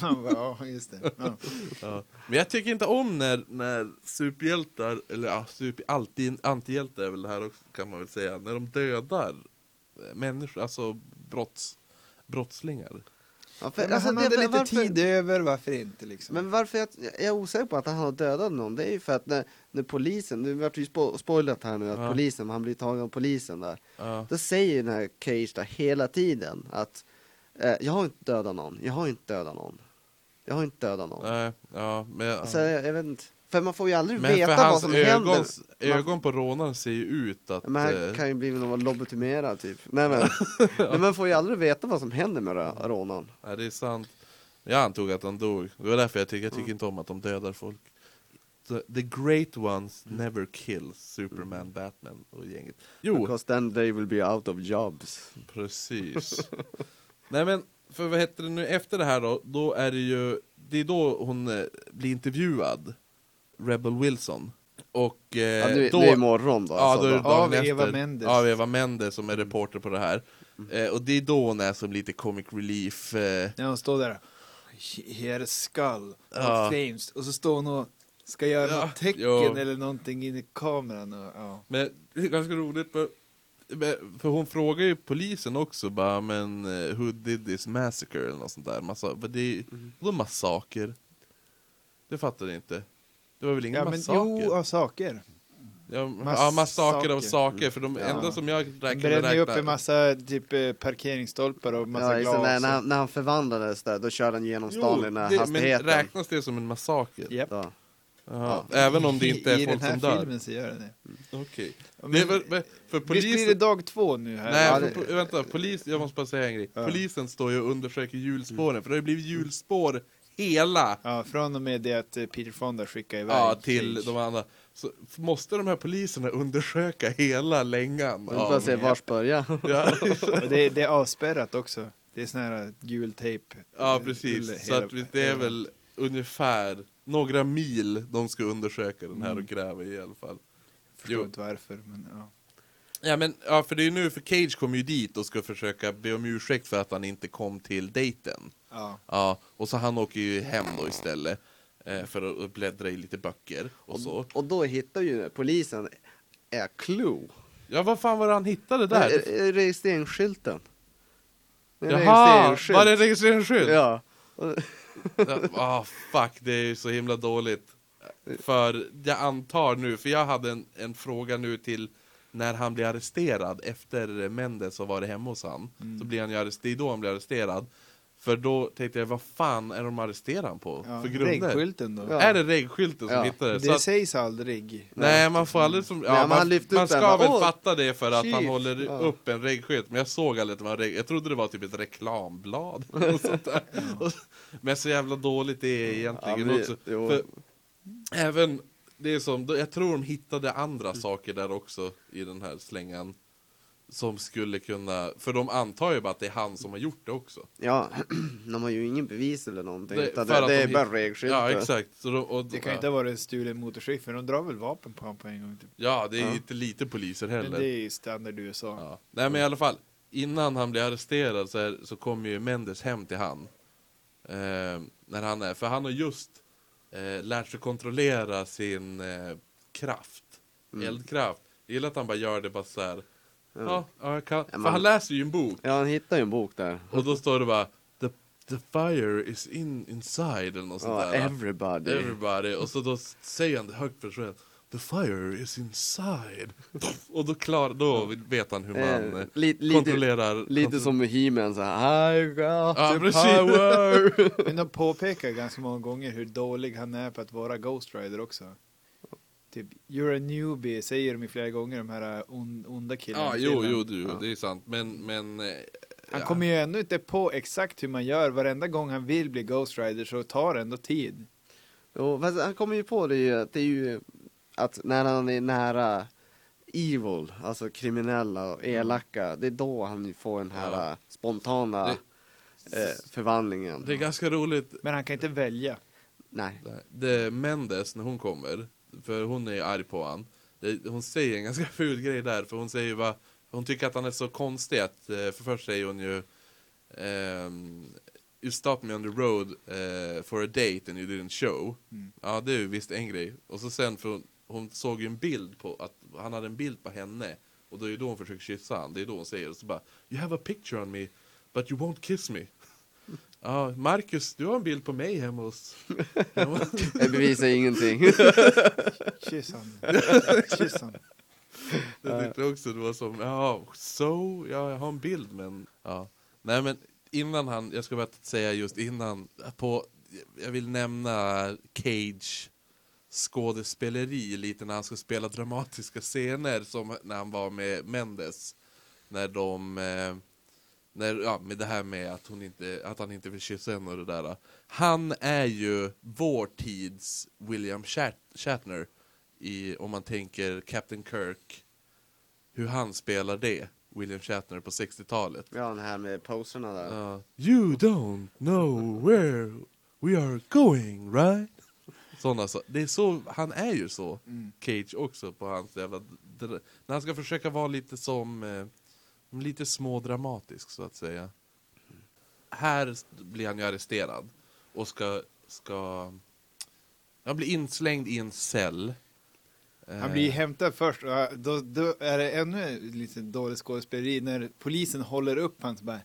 Man bara, ja, just det. Ja. Ja. Men jag tycker inte om när, när superhjältar, eller ja, super, alltid, antihjältar är väl det här också kan man väl säga, när de dödar eh, människor, alltså brotts, brottslingar. Ja, för, alltså, han det- hade men lite varför- tid över, varför inte liksom? Men varför jag, jag är osäker på att han har dödat någon, det är ju för att när, när polisen, nu vart det ju spo, spoilat här nu att Ja. polisen, han blir tagen av polisen där. Ja. Då säger den här Cage där hela tiden att eh, jag har inte dödat någon, jag har inte dödat någon. Jag har inte dödat någon. Nej, ja, men, Alltså, jag, jag vet inte. För man får ju aldrig men veta vad som händer. Man- ögon på rånaren ser ju ut att... Men han eh, kan ju bli någon lobotomerad typ. Nej men, [laughs] men man får ju aldrig veta vad som händer med rå- rånaren. Nej, det är sant. Jag antog att han dog. Det var därför jag tycker, jag tycker inte om att de dödar folk. The, the great ones never kill Superman, Batman och gänget. Jo, Because then they will be out of jobs. precis. [laughs] Nej men, för vad heter det nu, efter det här då, då är det ju, det är då hon eh, blir intervjuad, Rebel Wilson. Och eh, Ja, nu, då... nu är imorgon då. Ja, alltså, då är det då. dagen Av efter. Eva Mendes. Av Eva Mendes som är reporter på det här. Eh, och det är då hon är som lite comic relief. Eh, När hon står där. He had a skull Ja. of flames. Och så står hon och ska göra Ja, något tecken jo. eller någonting in i kameran. Och, ja. Men det är ganska roligt för, för hon frågar ju polisen också bara men eh, who did this massacre eller något sånt där. Massa, det är vadå massaker? Det fattar jag inte. Det var väl ingen ja, massaker? jo, av saker. ja, massaker. ja, massaker av saker, för de Ja. enda som jag räknade brände ju upp en massa typ eh, parkeringsstolpar och massa Ja, glas. när, när, han, när han förvandlades där, då körde han genom stan i den här det, men hastigheten. räknas det som en massaker? Japp. Så. Jaha, Även om det inte I, är folk I den som här dör? filmen så gör det det. Okej. Ja, Det är men- väl- men För Visst blir det polisen... dag två nu här? Nej, Ja, för, det- po- vänta, polis, jag måste bara säga en grej. Ja. Polisen står ju och undersöker hjulspåren, för det har ju blivit hjulspår hela Ja, från och med det att eh, Peter Fonda skickade iväg ja, till Cage. de andra. Så måste de här poliserna undersöka hela längan. Vi får se vars börja. Ja, [laughs] det, det är avspärrat också. Det är sån här gul tejp. ja, precis. Så att det är hela- väl ungefär några mil de ska undersöka den här och Mm. gräva i i alla fall. Förstår Jo. inte varför, men ja. Ja, men, ja, för det är ju nu, för Cage kommer ju dit och ska försöka be om ursäkt för att han inte kom till dejten. ja. Ja, och så han åker ju hem då istället. Eh, för att bläddra i lite böcker och så. Och då hittar ju polisen är Clue. Ja, vad fan var det han hittade där? Re- Registreringsskylten. Det är en Jaha, var det en registreringsskylt? Ja. Och- ah, fuck, det är ju så himla dåligt. För jag antar nu, för jag hade en, en fråga nu till när han blir arresterad efter Mendes har varit hemma hos han. Mm. Så blir han ju arresterad, då han blir arresterad. För då tänkte jag, vad fan är de arresterade han på? ja. för grunder? Reggskylten då. Ja. Är det reggskylten som Ja, hittade det? Det att, sägs aldrig. nej, man får aldrig som... Ja, man han man den ska väl "Åh, fatta det för att han chief." håller Ja. upp en reggskylt. Men jag såg aldrig att det var en regg... Jag trodde det var typ ett reklamblad. [laughs] och sånt där. Och- Men så jävla dåligt det är egentligen Ja, men också. För även, det är som, jag tror de hittade andra saker där också i den här slängan. Som skulle kunna, för de antar ju bara att det är han som har gjort det också. Ja, [clears throat] de har ju ingen bevis eller någonting. Det- utan för det, att det de är bara regskyltar. Ja exakt. Så de, och, Det kan ju inte ha varit en stulen motorcykel, för de drar väl vapen på honom på en gång. Typ. Ja, det är Ja. inte lite poliser Men heller. det är ju standard USA. Ja. Nej men i alla fall, innan han blir arresterad så, är, så kommer ju Mendes hem till han. Eh, när han är, för han har just eh, lärt sig kontrollera sin eh, kraft. Mm. Eldkraft. Jag gillar att han bara gör det bara så här. Ja, ja jag kan. För man- han läser ju en bok. Ja, han hittar ju en bok där. Och då står det bara The, the fire is in inside eller något sånt Ja, där. everybody. Everybody. Och så då säger han det högt för sig själv. The fire is inside. [laughs] Och då, klar, då vet han hur man Eh, eh, li- lite, kontrollerar. lite som med He-Man såhär, I got Ja, the precis. power. Men de påpekar ganska många gånger hur dålig han är på att vara Ghost Rider också. Typ, you're a newbie, säger de ju flera gånger, de här äh, on, onda killarna. Ja, jo, jo, du, Ja. det är sant. Men, men... eh, Han ja. kommer ju ännu inte på exakt hur man gör. Varenda gång han vill bli Ghost Rider så tar det ändå tid. Jo, fast han kommer ju på det ju, att det är ju att när han är nära evil, alltså kriminella och elaka, det är då han får den här Ja. äh, spontana eh, förvandlingen. Det är ganska roligt. Men han kan inte välja. Nej. Det Mendes, när hon kommer, för hon är ju arg på han. Hon säger en ganska [laughs] ful grej där, för hon säger ju bara, hon tycker att han är så konstig att, eh, för först säger hon ju ehm, You stopped me on the road eh, for a date and you didn't show. Ja, det är ju visst en grej. Och så sen, för hon, hon såg ju en bild på, att han hade en bild på henne. Och då är ju då hon försöker kyssa han. Det är då hon säger, och så bara You have a picture on me, but you won't kiss me. Ja, Marcus, du har en bild på mig hemma hos... [laughs] Det bevisar ingenting. [laughs] Kyss han. [laughs] Kyss han. Jag tyckte också det var som, ja, so, ja, jag har en bild men, ja. Nej men innan han, jag ska bara säga just innan, på, jag vill nämna Cage skådespeleri lite när han ska spela dramatiska scener som när han var med Mendes. När de, eh, när, ja, med det här med att, hon inte, att han inte vill kyssa henne och det där. Han är ju vår tids William Shat Shatner i, om man tänker Captain Kirk, hur han spelar det, William Shatner på 60-talet. Ja, den här med poserna där. Ja. you don't know where we are going, right? Sådana så. Det är så, han är ju så, Cage också på hans jävla... När han ska försöka vara lite som, eh, lite smådramatisk så att säga. Här blir han ju arresterad och ska, ska, han blir inslängd i en cell. Han blir hämtad först och äh, då, då är det ännu lite dåligt skådespeleri när polisen håller upp han så bara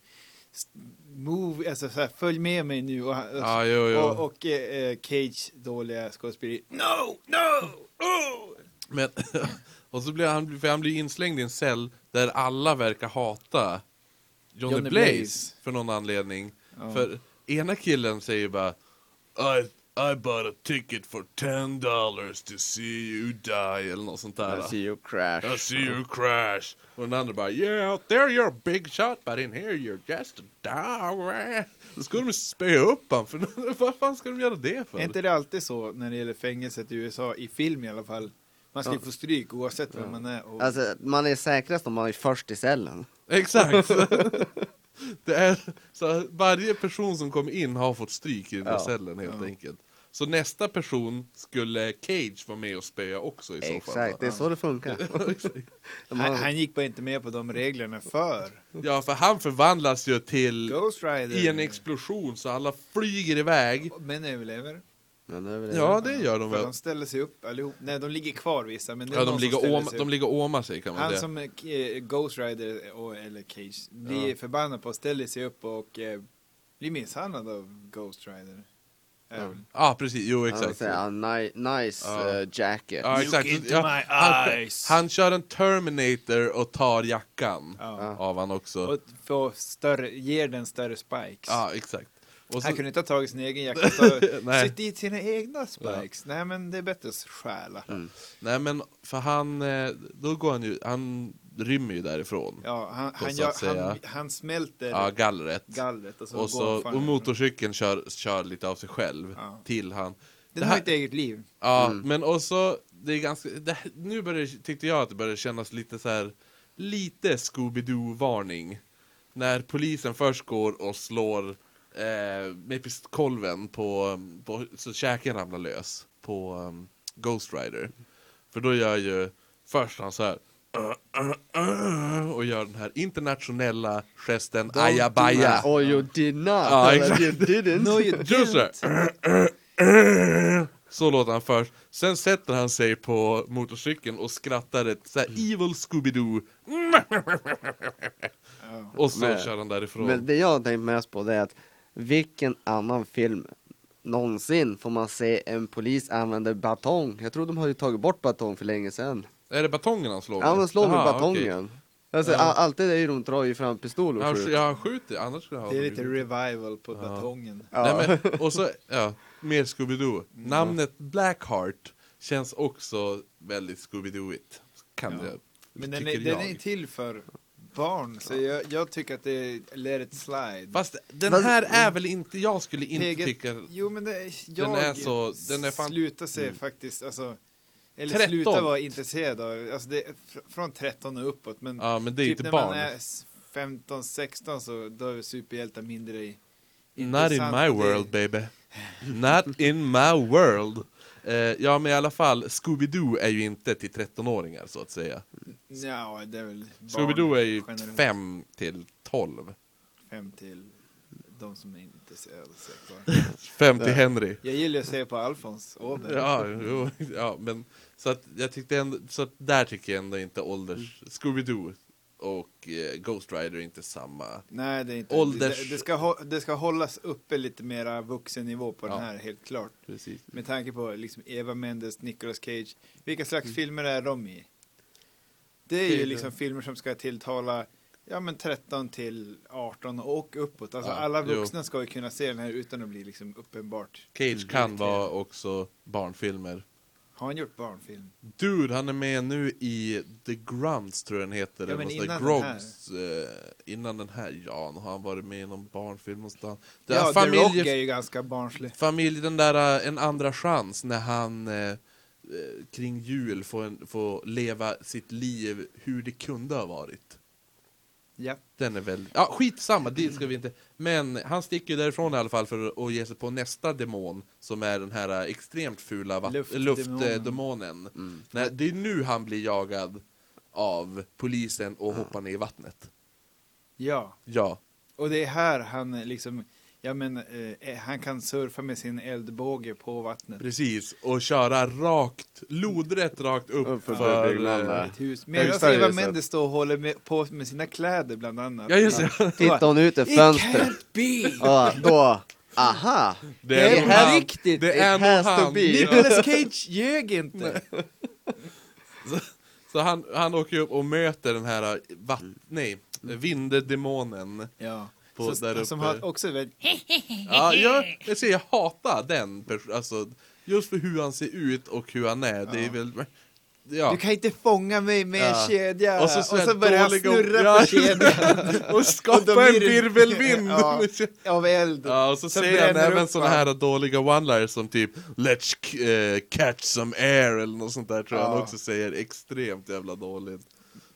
Move, alltså så här, följ med mig nu och, Ja, jo, jo. och, och eh, Cage dåliga skådespeleri No, no, oh! Men, [laughs] och så blir han, för han blir inslängd i en cell där alla verkar hata Johnny, Johnny Blaze, Blaze. för någon anledning. Ja. För ena killen säger bara I, I bought a ticket for 10 dollars to see you die eller något sånt där. I see you crash. I see you crash. Och den andra bara Yeah out there you're a big shot but in here you're just a dog. Då ska de spöa upp han för [laughs] vad fan ska de göra det för? Är inte det alltid så när det gäller fängelset i USA, i film i alla fall? Man ska ju få stryk oavsett vem man är. Och, Alltså, man är säkrast om man är först i cellen. Exakt. [laughs] det är, så varje person som kommer in har fått stryk i den Ja. cellen helt enkelt. Så nästa person skulle Cage vara med och spöa också i så fall. Exakt, det är så det funkar. [laughs] De han, har- han gick bara inte med på de reglerna för Ja, för han förvandlas ju till Ghost Rider. i en explosion så alla flyger iväg. Men överlever. Men det Ja, det gör de För väl. de ställer sig upp allihop. Nej, de ligger kvar vissa, men det Ja, de ligger, om, de ligger åmar sig kan man Han säga. som är eh, Ghost Rider, och, eller Cage, blir förbannad på, ställer sig upp och eh, blir misshandlad av Ghost Rider. Ja, precis. Jo, exakt. säger, ah, ni, nice Ja. eh, jacket. Ja, exakt. into Ja, my han, eyes. han kör en Terminator och tar jackan Ja. av han också. Och får större, ger den större spikes. Ja, exakt. Och så, Han kunde inte ha tagit sin egen jacka [laughs] sytt dit sina egna spikes. Nej men det är bättre att stjäla. Nej men för han, eh, då går han ju, han rymmer ju därifrån. Ja, han, han, gör, han, han smälter Ja, gallret. gallret och så, Och, så, och motorcykeln kör, kör lite av sig själv Ja. till han. Den Det har här- ett eget liv. Ja, men också, det är ganska, det, nu börjar, det- tyckte jag att det började kännas lite så här, lite Scooby-Doo-varning. När polisen först går och slår eh, med pistkolven på, på, så käken ramlar lös på um, Ghost Rider. För då gör ju först han så här och gör den här internationella gesten ajabaja. Oh you did not! Ja, exakt. You didn't! No you didn't. Så låter han först. Sen sätter han sig på motorcykeln och skrattar ett så här evil Scooby-Doo. Och så Men- kör han därifrån. Men det jag har tänkt mest på det är att vilken annan film någonsin får man se en polis använda batong? Jag tror de har ju tagit bort batong för länge sedan. Är det batongen han slår Ja, man slår med batongen. Alltså, Ja. alltid är ju de drar ju fram pistol och skjuter. Ja, han skjuter, annars skulle han Det är lite revival på batongen. Ja. Nej, men, [laughs] och så, ja, mer Scooby-Doo. Namnet Blackheart känns också väldigt Scooby-Dooigt. Kan Ja. det, Men den är, den jag. är till för barn, så jag, jag tycker att det är let it slide. Fast den Fast- här är väl inte, jag skulle inte PG tycka... Jo men det, jag är så- den är fan- Mm. slutar sig faktiskt, alltså eller 13. sluta vara intresserad av, alltså det från 13 och uppåt men Ja, men det är typ inte när barn. man är s- 15, 16 så då är superhjältar mindre i Not in my world baby. Not in my world. Eh, ja men i alla fall, Scooby-Doo är ju inte till 13-åringar så att säga. Ja, det är väl Scooby-Doo är ju generellt. 5 till 12. Fem till de som inte ser säkra. [laughs] 50 Henry. Jag gillar att se på Alfons Åberg. Ja, jo, ja, men så att jag tyckte ändå, så att där tycker jag ändå inte ålders... Scooby-Doo och eh, Ghost Rider är inte samma. Nej, det är inte. Ålders- Det, det, ska, det ska hållas uppe lite mera vuxennivå på Ja. den här, helt klart. Precis. Med tanke på liksom Eva Mendes, Nicolas Cage. Vilka slags filmer är de i? Det är ju liksom filmer som ska tilltala ja, men 13 till 18 och uppåt. Alltså Ja, alla jo. vuxna ska ju kunna se den här utan att bli liksom uppenbart. Cage kan vara också barnfilmer. Har han gjort barnfilm? Dude, han är med nu i The Grunts tror jag den heter. Ja, men innan den här. Grogs, eh, innan den här, ja, har han varit med i någon barnfilm någonstans. Det Ja, är The Rock familj, är ju ganska barnslig. familj, den där eh, En andra chans, när han eh, eh, kring jul får, en, får leva sitt liv hur det kunde ha varit. Ja. Den är väl, ja skitsamma, det ska vi inte. Men han sticker ju därifrån i alla fall för att ge sig på nästa demon som är den här extremt fula vatt- Luftdemonen. luftdemonen. Nej, det är nu han blir jagad av polisen och hoppar ner i vattnet. ja. Ja, Och det är här han liksom, ja men eh, han kan surfa med sin eldbåge på vattnet. precis. Och köra rakt, lodrätt rakt upp Upp för för... byggnaden eh. Ett hus. Medan Högsta Eva. Mendes står och håller med, på med sina kläder bland annat. Ja just det. [laughs] Tittar hon ut ett It fönster, can't be! ja, då, aha! Det Det är är nog han. riktigt. Det är It nog han. Nicolas Cage ljög inte. Så han, han åker upp och möter den här eh, vatt, nej, vindedemonen. Ja. På Så, där uppe. som har också väldigt, [laughs] Ja, jag, jag ser, jag hatar den personen, alltså just för hur han ser ut och hur han är, det är Ja. väl, ja. Du kan inte fånga mig med Ja. en kedja. Och så så här börjar han snurra Ja. på kedjan. [laughs] och Och skapa blir en virvelvind! [laughs] Ja. Av eld. Ja, och så Som säger han även allt. här dåliga one-liners som typ Let's eh, catch some air eller något sånt där tror jag han Ja. också säger extremt jävla dåligt.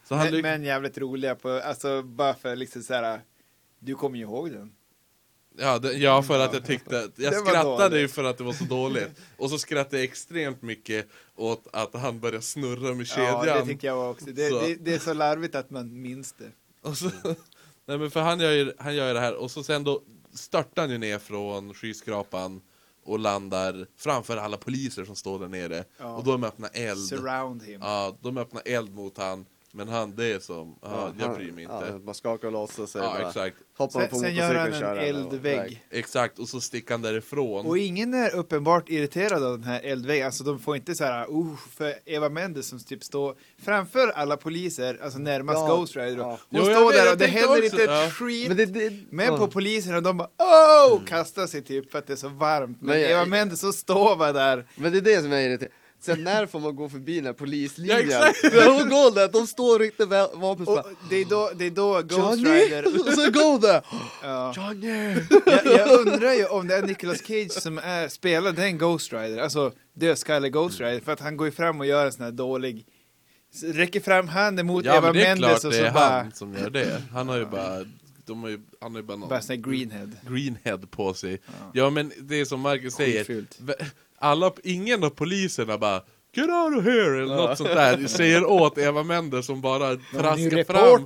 Så Men, men jävligt roliga på, alltså bara för liksom såhär, du kommer ju ihåg den. Ja, det, ja, för att jag tyckte [laughs] jag skrattade ju för att det var så dåligt. Och så skrattade jag extremt mycket åt att han började snurra med kedjan. Ja, det tycker jag också. Det, det, det är så larvigt att man minns det. Och så, [laughs] nej men för han gör, ju, han gör ju det här och så sen då störtar han ju ner från skyskrapan och landar framför alla poliser som står där nere. Ja. Och de öppnar eld. Surround him. Ja, de öppnar eld mot han. Men han, det är som, ja, jag han- bryr mig Ja, inte. bara skakar och låtsas Ja, bara. exakt. Hoppar Sen, på sen gör han motorcykeln, en kör den och iväg. eldvägg. Exakt, och så sticker han därifrån. Och ingen är uppenbart irriterad av den här eldväggen. Alltså de får inte så här, uh, för Eva Mendes som typ står framför alla poliser, alltså närmast Ja, Ghost Rider. ja. Hon Jo, står där och det händer också, inte ja. ett skit. Men det, det, Men ja. på poliserna, de bara oh! Kastar sig typ för att det är så varmt. Men, Men jag- Eva Mendes så står bara där. Men det är det som är irriterande. Sen när får man gå förbi den här polislinjen? Ja, exakt. [laughs] Hon går där, de står riktigt väl, vapen Och det är då, det är då Ghost Johnny! Rider... Och [laughs] så går där! Ja. Johnny! Jag, jag undrar ju om det är Nicolas Cage som är, spelar den Ghost Rider, alltså dödskalle Ghost Rider, för att han går ju fram och gör en sån här dålig, räcker fram handen mot Ja Eva men det är Mendes klart och det så är bara, han som gör det. Han har ju bara, de har ju, han har ju bara någon bara greenhead. greenhead på sig. Ja men det är som Marcus säger, alla, ingen av poliserna bara Get out of here! Eller något sånt där. Säger åt Eva Mendes som bara traskar fram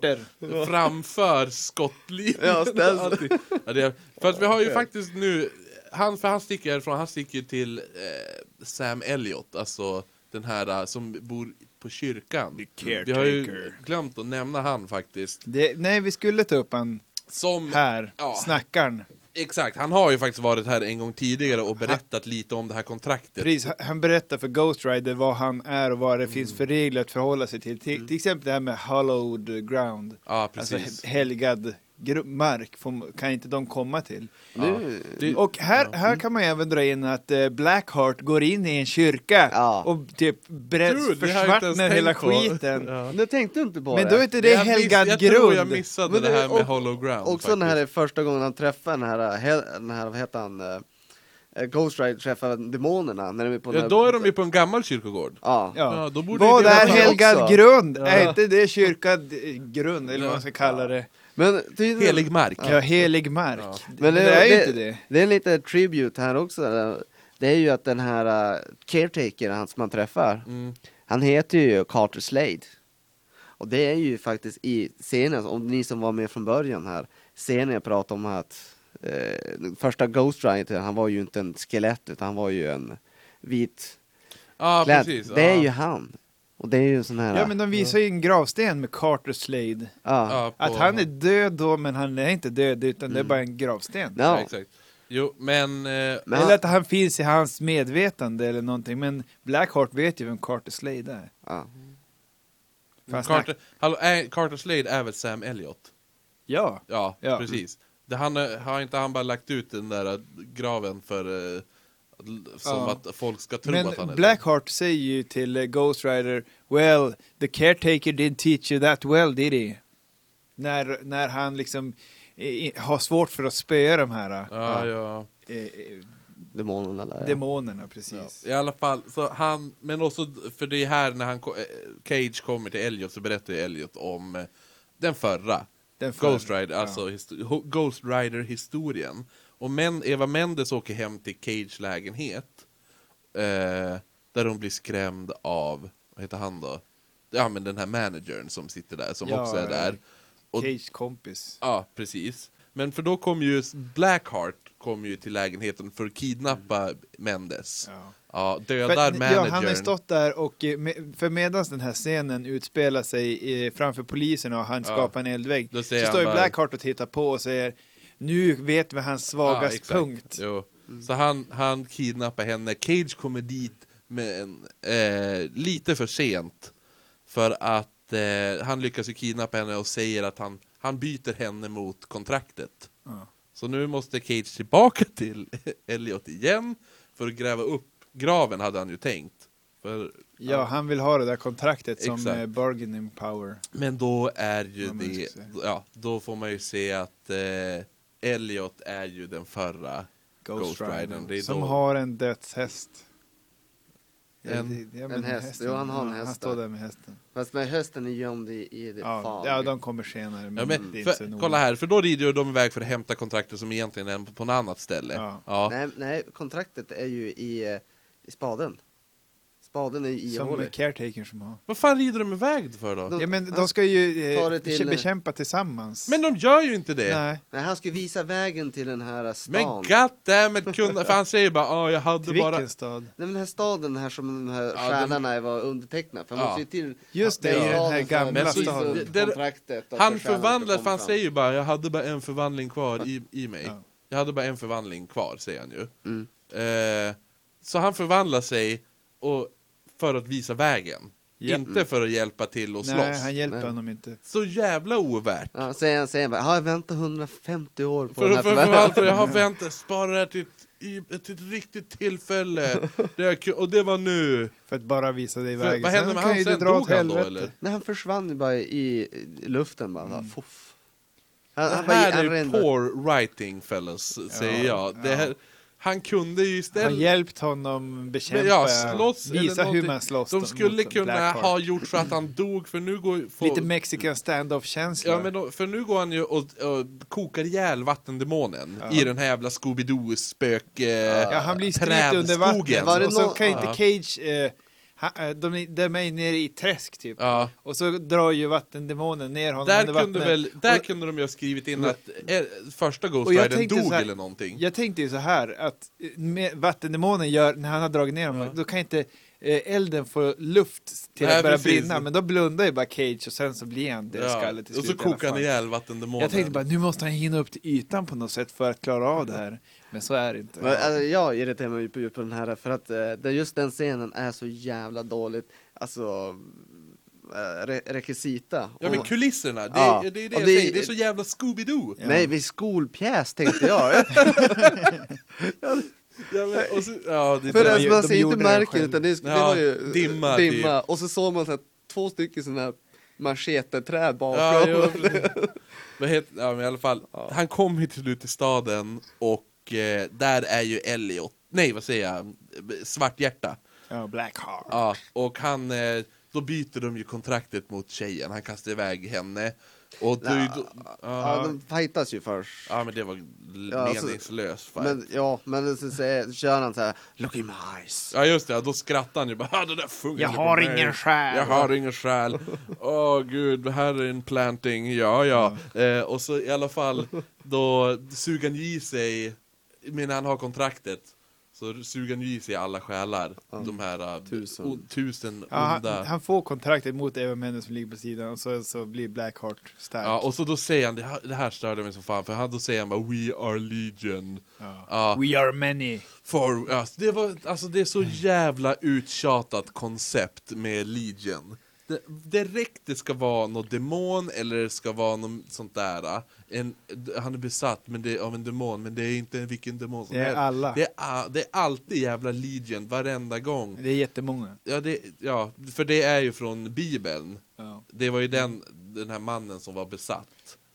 framför skottlinjen. Ja. [laughs] Alltid. ja, det, för att vi har ju faktiskt nu, han, för han sticker härifrån, han sticker till eh, Sam Elliot, alltså den här eh, som bor på kyrkan. Vi har ju glömt att nämna han faktiskt. Det, nej, vi skulle ta upp han Som, här, Ja. snackaren. Exakt, han har ju faktiskt varit här en gång tidigare och berättat lite om det här kontraktet. Precis, han berättar för Ghost Rider vad han är och vad det finns Mm. för regler att förhålla sig till. Till, till exempel det här med hallowed ground. Ja, precis. Alltså he- helgad mark får, kan inte de komma till. Det- Och här, här kan man även dra in att eh, Blackheart går in i en kyrka Ja. och typ jag ens försvartnar hela på. skiten. Ja. det tänkte inte på Men det? då är inte det Jag miss- helgad Jag tror jag grund. missade Men det det- här med och- Hollow Ground Också den här faktiskt. är första gången han träffar den här, hel- den här vad heter han, eh, eh, Ghost Rider träffar demonerna när de är på Ja, då är de ju på en gammal kyrkogård. Ja. Ja. Då borde Vad det är vara helgad också. grund? Ja. Är inte det kyrkad eh, grund, eller vad man ska kalla det? Men tydligen, Helig mark. Ja, helig mark. Ja. Men det, är ju inte det. Det är lite tribute här också. Det är ju att den här uh, caretaker, han som man träffar, Mm. han heter ju Carter Slade. Och det är ju faktiskt i scenen, om ni som var med från början här, scenen jag pratade om att eh, första Ghost Rider, han var ju inte en skelett utan han var ju en vit Ja, klädd. precis. Det är ja. ju han. Och det är ju en sån här... Ja men de visar ju en gravsten med Carter Slade. på- Att han är död då, men han är inte död utan det är bara en gravsten. Ja. Ja, exakt. Jo, men... Eh, Men Eller han, att han finns i hans medvetande eller någonting. Men Blackheart vet ju vem Carter Slade är. ja. Carter, hallå, är, Carter Slade är väl Sam Elliot? Ja. Ja, Ja. precis. Det, han, eh, har inte han bara lagt ut den där eh, graven för... Eh, som Ja. att folk ska tro att han Men är Blackheart säger ju till Ghost Rider Well, the caretaker didn't teach you that well, did he? När, när han liksom eh, har svårt för att spöa de här Ja, ja. eh, eh, Demonerna där. ja. demonerna, Ja, precis. I alla fall, så han, men också för det är här när han, Cage kommer till Elliot så berättar ju Elliot om den förra Den förra. Ghost Rider, alltså histo- ho- Ghost Rider historien. Och men, Eva Mendes åker hem till Cage lägenhet eh, där hon blir skrämd av, vad heter han då? Ja men den här managern som sitter där, som Ja, också är ja. där. Och, Cage kompis. Ja, precis. Men för då kom ju Blackheart kom ju till lägenheten för att kidnappa Mendes. Ja. Ja, För, dödar att- managern. ja, han har stått där och eh, för medan den här scenen utspelar sig eh, framför polisen och han Ja. skapar en eldvägg Då så står ju Blackheart och tittar på och säger Nu vet vi hans Ja, svagaste exakt. punkt. Jo. Så han, han kidnappar henne, Cage kommer dit med en, eh, lite för sent. För att eh, han lyckas ju kidnappa henne och säger att han, han byter henne mot kontraktet. Ja. Så nu måste Cage tillbaka till [laughs] Elliot igen för att gräva upp graven hade han ju tänkt. För, Ja, han vill ha det där kontraktet som Exakt. eh, bargaining power. Men då är ju det, ja, då får man ju se att eh, Elliot är ju den förra Ghost, Ghost Rider. Som då- har en dödshäst. En- ja, en men häst. hästen. Jo, han har en häst Han står där. med hästen. Fast med hösten är gömd i, i det Ja, ja, de kommer senare. Men Ja, men, det är inte så för, kolla här, för då rider de iväg för att hämta kontraktet som egentligen är på något annat ställe. Ja. Ja. Nej, nej, kontraktet är ju i, eh, i spaden. Spaden är i Som caretaker som har. Vad fan rider de iväg för då? De- Ja, men de ska ju eh, det till- bekämpa tillsammans. Men de gör ju inte det! Nej, Nej, han ska visa vägen till den här Men stan. goddammit kunde, för han säger bara ah, jag hade till bara... vilken stad? Nej, men den här staden här som de här Ja, stjärnorna var undertecknad. För han Ja. måste ju till Just det, i den här gamla staden. Det- Han för stjärnorna förvandlar, ska för han säger ju bara jag hade bara en förvandling kvar i, i mig. Ja. Jag hade bara en förvandling kvar, säger han ju. Mm. Eh, så han förvandlar sig och, för att visa vägen. Ja. Inte för att hjälpa till och slåss. Nej, han hjälper Nej. honom inte. Så jävla ovärt. Ja, säger han, säger han bara, "Ja, jag väntar 150 år på För, den för, här för, förvandlingen." för, jag har [laughs] väntat, sparat det här till ett, till ett riktigt tillfälle. Det och det var nu. För att bara visa dig vägen. vad hände med han sen? Dog han då eller? Nej, han försvann ju bara i, i luften bara. Mm. Fuff. Han, Det han bara, här han är rände. poor writing fellas, säger jag. Det här, han kunde ju Har istället... hjälpt honom bekämpa, Ja, slåss visa hur man slåss. De skulle kunna ha gjort så att han dog, för nu går... [clears throat] Får, Lite mexican stand-off-känsla. Ja, men då, för nu går han ju och, och kokar ihjäl vattendemonen Ja. i den här jävla Scooby-Doo-spök... Eh, Ja, han blir strypt under trädskogen. Var det och så kan inte. Cage... Eh, de, är- de är nere i träsk typ. Ja. Och så drar ju vattendemonen ner honom Där, under kunde, vattnet. väl, där och, kunde de ju ha skrivit in att eh, första Ghost Och Ridern dog så här- eller någonting. Jag tänkte ju så här att eh, vattendemonen gör, när han har dragit ner honom, Ja. då kan inte eh, elden få luft till Nej, att börja precis. brinna. Men då blundar ju bara Cage och sen så blir han det skallet till och så slut i alla kokar han ihjäl vattendemonen. Jag tänkte bara, nu måste han hinna upp till ytan på något sätt för att klara av det här. Men så är det inte. Men, alltså, jag irriterar mig på, på den här för att eh, det, just den scenen är så jävla dåligt. Alltså, eh, re, rekvisita. Ja men kulisserna, det, Ja, är det är det jag det- säger, det är så jävla Scooby-Doo! Ja. Nej, vid skolpjäs tänkte jag. [laughs] Ja, men, så, ja, det, För de alltså, ju- man ser inte det märken utan det, det Ja, var ju dimma, dimma. Och så såg man så här, två stycken sådana här macheteträd bakom. Ja, jo. [laughs] Vad heter, ja, men i alla fall, han kom ju till slut till staden och eh, där är ju Elliot, nej vad säger jag, Svarthjärta. Ja, Blackheart. Ja, och han, eh, då byter de ju kontraktet mot tjejen, han kastar iväg henne. Och du, Ja, då, Ja, de fightas ju först. ja, men det var Ja, alltså, meningslös fight. Men ja, men så säger, kör han så här, look in my eyes. Ja just det, ja, då skrattar han ju bara "Ah, det där funkar Jag har mig. ingen själ." Jag har ingen själ. [laughs] Åh gud, det här är en planting, ja ja. Eh, och så i alla fall, då suger han i sig, men han har kontraktet, så suger han i sig alla själar. De här uh, Tusen. o- tusen Ja, onda. han, han får kontraktet mot Eva Mendes som ligger på sidan och så, så blir Blackheart stark. Ja, och så då säger han, det här, det här störde mig som fan, för han, då säger han bara We are legion. Ja. We are many. For, alltså, det, var, alltså, det är så jävla uttjatat koncept med Legion. Direkt det ska vara någon demon eller det ska vara något sånt där. En, han är besatt men det, av en demon, men det är inte vilken demon som Det är helst. alla. Det är, det är alltid jävla Legion, varenda gång. Det är jättemånga. Ja, det, ja, för det är ju från Bibeln. Ja. Det var ju den, den här mannen som var besatt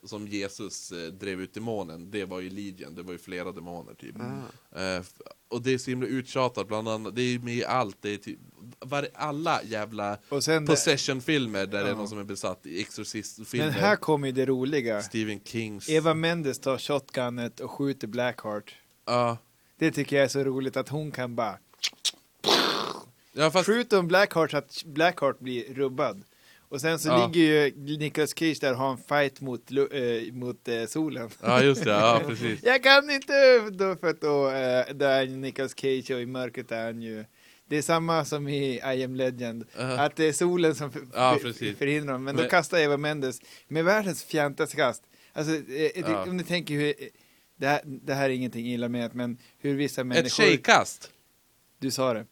som Jesus eh, drev ut demonen, det var ju Legion, det var ju flera demoner typ. Eh, f- och det är så himla uttjatat, bland annat, det är med i allt, det är typ, var, alla jävla possession-filmer där det är Ja. någon som är besatt, Exorcist-filmer, men här kommer ju det roliga. Stephen Kings. Eva Mendes tar shotgunet och skjuter Blackheart. Ja. Det tycker jag är så roligt att hon kan bara ja, fast, skjuta om Blackheart så att Blackheart blir rubbad. Och sen så Ja. ligger ju Nicolas Cage där och har en fight mot, eh, mot eh, solen. ja just det, ja [laughs] precis. Jag kan inte! Då, för att då, eh, då är Nicolas Cage och i mörkret är han ju det är samma som i I am legend, Uh-huh. att det är solen som Ja, förhindrar dem. Men, då Men- kastar Eva Mendes med världens fjantigaste kast. Alltså, det, Ja. om ni tänker hur, det här, det här är ingenting illa menat, men hur vissa människor... Ett tjejkast. Du sa det.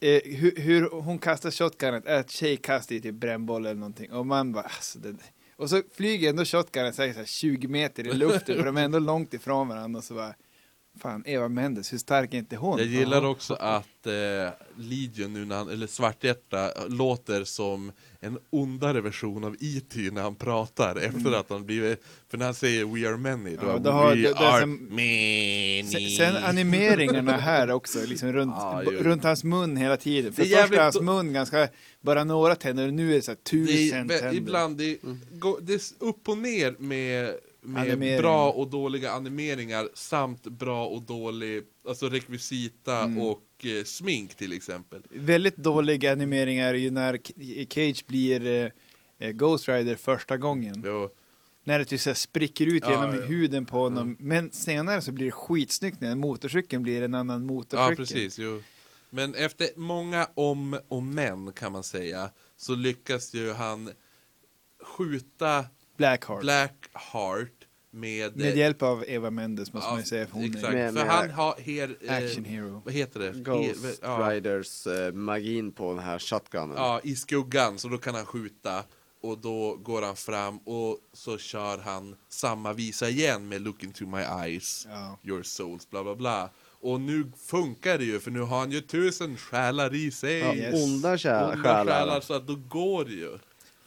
Eh, hur, hur hon kastar shotgunet är ett tjejkast i typ brännboll eller någonting. Och man bara, alltså det, Och så flyger ändå shotgunet så här, så här 20 meter i luften, för de är ändå långt ifrån varandra. Och så bara, fan Eva Mendes, hur stark är inte hon? Jag gillar också att eh, Legion nu när han, eller Svarthjärta låter som en ondare version av E.T. när han pratar efter att han blivit, för när han säger We are many, då, Mm. Ja, då har- We det- det are som- many. Sen, animeringarna här också, liksom runt, jo. runt hans mun hela tiden. För Det först är hans mun ganska, bara några tänder, och nu är det så här det tusen är, tänder. ibland, det, går, det är upp och ner med, med bra och dåliga animeringar samt bra och dålig, alltså rekvisita Mm. och eh, smink till exempel. Väldigt dåliga animeringar är ju när Cage blir eh, eh, Ghost Rider första gången. Jo. När det typ så spricker ut Ja, genom ja. huden på honom. Men senare så blir det skitsnyggt när motorcykeln blir en annan motorcykel. Ja, precis. Jo. Men efter många om och men kan man säga så lyckas ju han skjuta Blackheart. Blackheart med... Med hjälp av Eva Mendes måste Ja, man ju säga. För hon exakt. är Med- För med- han har her, eh, action hero. Vad heter det? Ghost Her- ja, Riders eh, magin på den här shotgunen. ja, i skuggan, så då kan han skjuta och då går han fram och så kör han samma visa igen med Look into my eyes, Ja. your souls, bla bla bla. Och nu funkar det ju, för nu har han ju tusen själar i sig. Ja, Yes. Onda Onda själar, själar. så att då går det ju.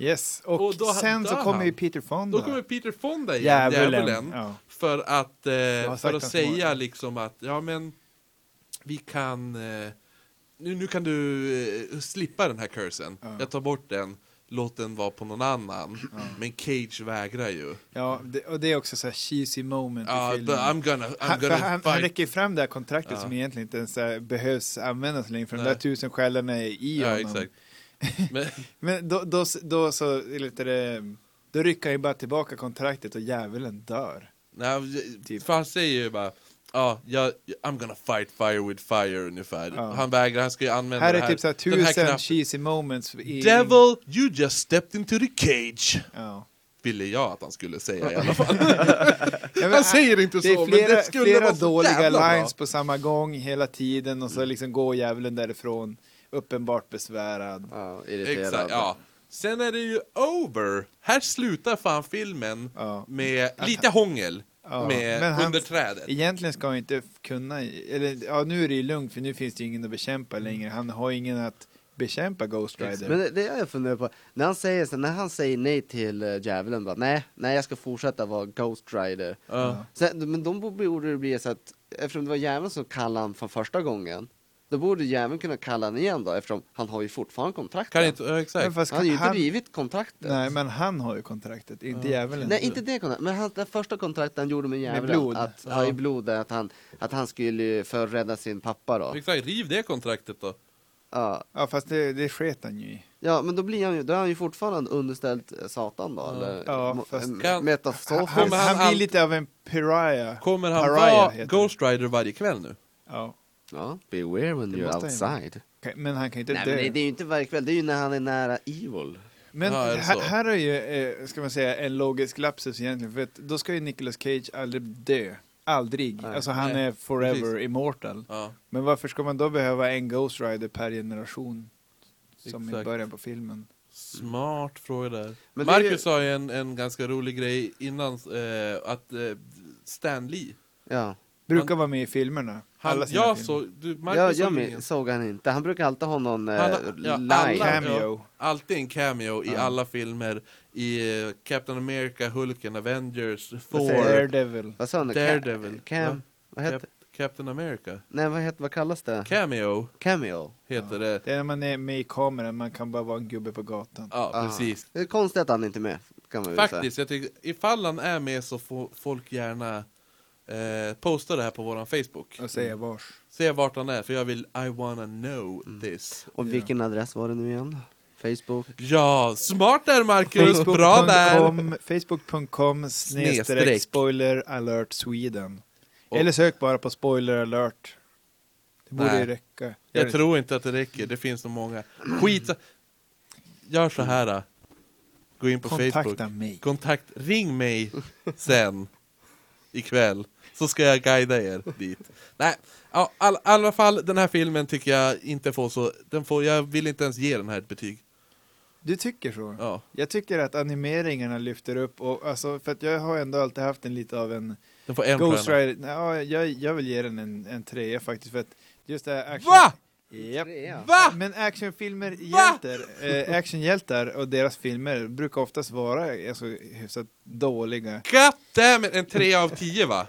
Yes, och, Och då- sen så kommer ju Peter Fonda. Då kommer Peter Fonda igen, Djävulen. djävulen, Ja. för att, eh, för att säga mål. liksom att, ja men, vi kan, eh, nu, nu kan du eh, slippa den här cursen. Ja. Jag tar bort den, låt den vara på någon annan. Men Cage vägrar ju. Ja, det, och det är också så här cheesy moment Ja, i filmen. I'm gonna, I'm han, gonna han, han räcker fram det här kontraktet Ja. som egentligen inte ens eh, behövs användas längre, för de Nej. där tusen själarna är i Ja, honom. exakt. Men, [laughs] Men då, då, då så, lite det, då rycker han ju bara tillbaka kontraktet och djävulen dör. nej, Typ. för han säger ju bara, ja, jag, I'm gonna fight fire with fire ungefär. Ja. Han vägrar, han ska ju använda Här det är typ så här den här tusen knappen. cheesy moments. I, Devil, you just stepped into the cage. Ja. Ville jag att han skulle säga i alla [laughs] fall. Ja, Han säger inte det är så, men flera, det skulle flera vara så dåliga lines bra. på samma gång hela tiden och så liksom går djävulen därifrån uppenbart besvärad. Ja, irriterad. Exakt, ja. Sen är det ju over. Här slutar fan filmen Ja. med lite hångel Ja, med men han- under trädet. Egentligen ska han inte kunna, eller ja nu är det ju lugnt för nu finns det ju ingen att bekämpa längre. Han har ingen att bekämpa Ghost Rider. Men det, det jag funderar på, när han säger, så, när han säger nej till uh, djävulen, bara, nej, nej jag ska fortsätta vara Ghost Rider. Ja. Sen, men de borde det bli så att, eftersom det var djävulen som kallade han för första gången, Då borde jäveln kunna kalla han igen då eftersom han har ju fortfarande kontraktet. Kan inte, ja, Men exakt. fast Han har ju inte han, rivit kontraktet. nej, men han har ju kontraktet, inte djävulen. Nej, inte det kontraktet. Men han, det första kontraktet han gjorde med djävulen. blod. Att, ja. i blod. är Att han, att han skulle förrädda sin pappa då. Exakt, riv det kontraktet då. Ja, Ja, fast det, det sket han ju i. ja men då blir han ju, då är han ju fortfarande underställd eh, Satan då. Eller, Ja, mo- fast- en Kan-. Han, han han blir lite av en pariah. Kommer han Pariah vara heter Ghost Rider varje kväll nu? Ja. Ja, beware when Det you're måste han ju. outside. Okej, Men han kan ju inte Nej dö. men det, det är ju inte varje kväll, det är ju när han är nära evil. Men Ja, är det här, så? här är ju, eh, ska man säga, en logisk lapsus egentligen. För att då ska ju Nicolas Cage aldrig dö. Aldrig. Nej. Alltså han Nej, är forever precis. immortal. Ja. Men varför ska man då behöva en Ghost Rider per generation? Som i Exakt. början på filmen. Smart fråga där. Men det är Marcus sa ju en, en ganska rolig grej innan, eh, att eh, Stan Lee, Ja. Brukar Han- vara med i filmerna. han, Alla sina jag filmer. såg, du, Marcus Jag, såg jag med, såg han inte. Han brukar alltid ha någon eh, Han ja, alla- Cameo. Alltid en cameo i Ja. alla filmer. I eh, Captain America, Hulken, Avengers, Thor, Daredevil. Vad sa han? Daredevil. Ca- Cam... Vad heter Cap, Captain America. Nej, vad, heter, vad kallas det? Cameo Cameo. heter det. Det är när man är med i kameran, man kan bara vara en gubbe på gatan. Ja, Ah. precis. Det är konstigt att han inte är med. Kan man väl Faktiskt, jag tycker, ifall han är med så får folk gärna eh, posta det här på våran Facebook. Och säga vars. Se vart han är, för jag vill I wanna know Mm. this. Och vilken adress var det nu igen? Facebook? Ja, smart där Marcus! Bra där! Facebook.com Facebook.com snedstreck Snedstreck. spoiler alert Sweden. Och- Eller sök bara på spoiler alert. Det borde Nej. ju räcka. Gör Jag tror inte att det räcker, det finns nog många. Skit Gör så här. då. Gå in på Kontakta Facebook. mig. Kontakt, ring mig sen ikväll. Så ska jag guida er dit. Nej, ja, all, alla fall den här filmen tycker jag inte får så, den får, jag vill inte ens ge den här ett betyg. Du tycker så? Ja, Jag tycker att animeringarna lyfter upp och alltså, för att jag har ändå alltid haft en lite av en den får en Ghost. Rider. Ja, jag, jag vill ge den en, en trea faktiskt för att just det här action... Va? Trea. Va? Men actionfilmer, Va? hjältar, eh, actionhjältar och deras filmer brukar oftast vara alltså, hyfsat dåliga. God damn it, en 3 av 10 va?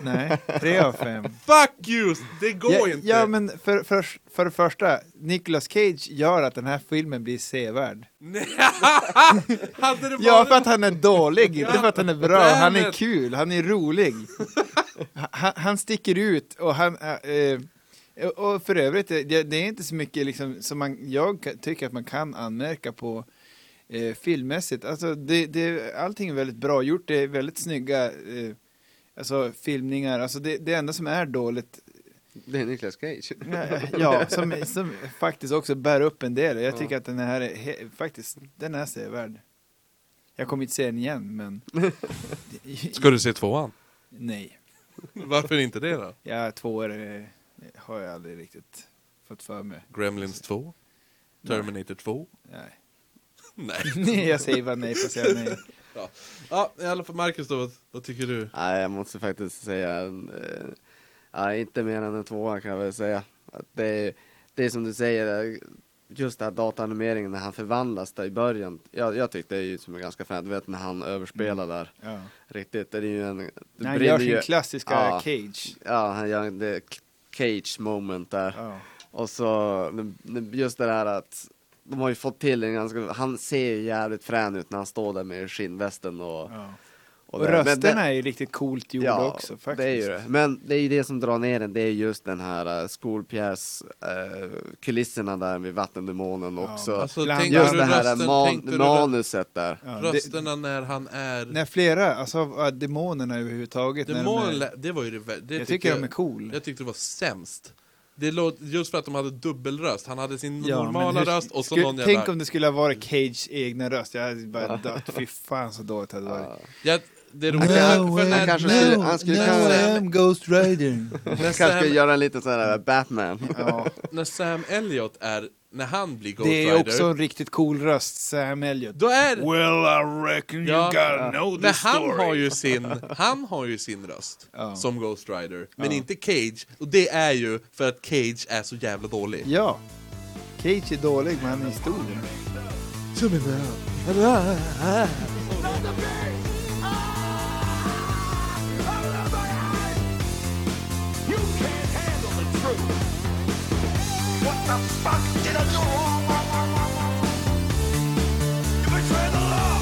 Nej, tre av fem. Fuck you! Det går Ja, inte! ja men för, för, för det första, Nicolas Cage gör att den här filmen blir sevärd. Nej. [laughs] Hade det Ja, för att han är dålig, inte för att han är bra. Han är kul, han är rolig. Han, han sticker ut och han... äh, eh, och för övrigt, det, det är inte så mycket liksom, som man, jag tycker att man kan anmärka på eh, filmmässigt. Alltså, det, det, allting är väldigt bra gjort, det är väldigt snygga eh, alltså, filmningar. Alltså, det, det enda som är dåligt Det är Nicolas Cage. [laughs] Ja, som, som faktiskt också bär upp en del. Jag tycker att den här är he, faktiskt, den är sevärd. Jag kommer inte se den igen, men... Ska du se tvåan? Nej. Varför inte det då? Ja, två år eh, har jag aldrig riktigt fått för mig. Gremlins 2? Terminator 2? Nej. [laughs] Nej. Nej, jag säger bara nej att säga nej. [laughs] Ja. ja, i alla fall Marcus då, vad, vad tycker du? Nej, jag måste faktiskt säga eh, ja, inte mer än en tvåa kan jag väl säga. Att det, är, det är som du säger, just det här dataanimeringen när han förvandlas där i början. Jag, jag tyckte det är ju som är ganska fränt, du vet när han överspelar där. Ja. Riktigt, det är ju en... Det När han gör sin ju- klassiska Ja. cage. Ja, han gör det cage moment där. Ja. Och så just det här att de har ju fått till en ganska, han ser ju jävligt frän ut när han står där med skinnvästen och, Ja. Och, Och rösterna det- är ju riktigt coolt gjorda också faktiskt. det är ju det. Men det är ju det som drar ner den, det är just den här uh, skolpjäs, uh, kulisserna där med vattendemonen Ja, också. Alltså, just det här rösten, man, manuset där. Ja, det, rösterna när han är... när flera, alltså demonerna överhuvudtaget. när de är, det var ju det, det jag tycker de är cool. Jag tyckte det var sämst. Det låt, just för att de hade dubbelröst. Han hade sin Ja, normala hur- röst och så någon jävla... Tänk om det skulle ha varit Cage egna röst. Jag hade bara dött. Fy fan så dåligt hade det varit. Ja. Det roliga är... No, För han när, kanske när, skulle- han skulle kunna- Ghost Rider. [laughs] Kanske Sam, göra en liten sån här Batman. ja. när Sam Elliot är... När han blir Ghost Det är Rider... också en riktigt cool röst, Sam Elliot. Då är... Well I reckon Ja, know men han har ju sin, han har ju sin röst Ja. som Ghost Rider, men Ja. inte Cage. Och det är ju för att Cage är så jävla dålig. Ja. Cage är dålig men han är stor. through. What the fuck did I do? You betrayed the law.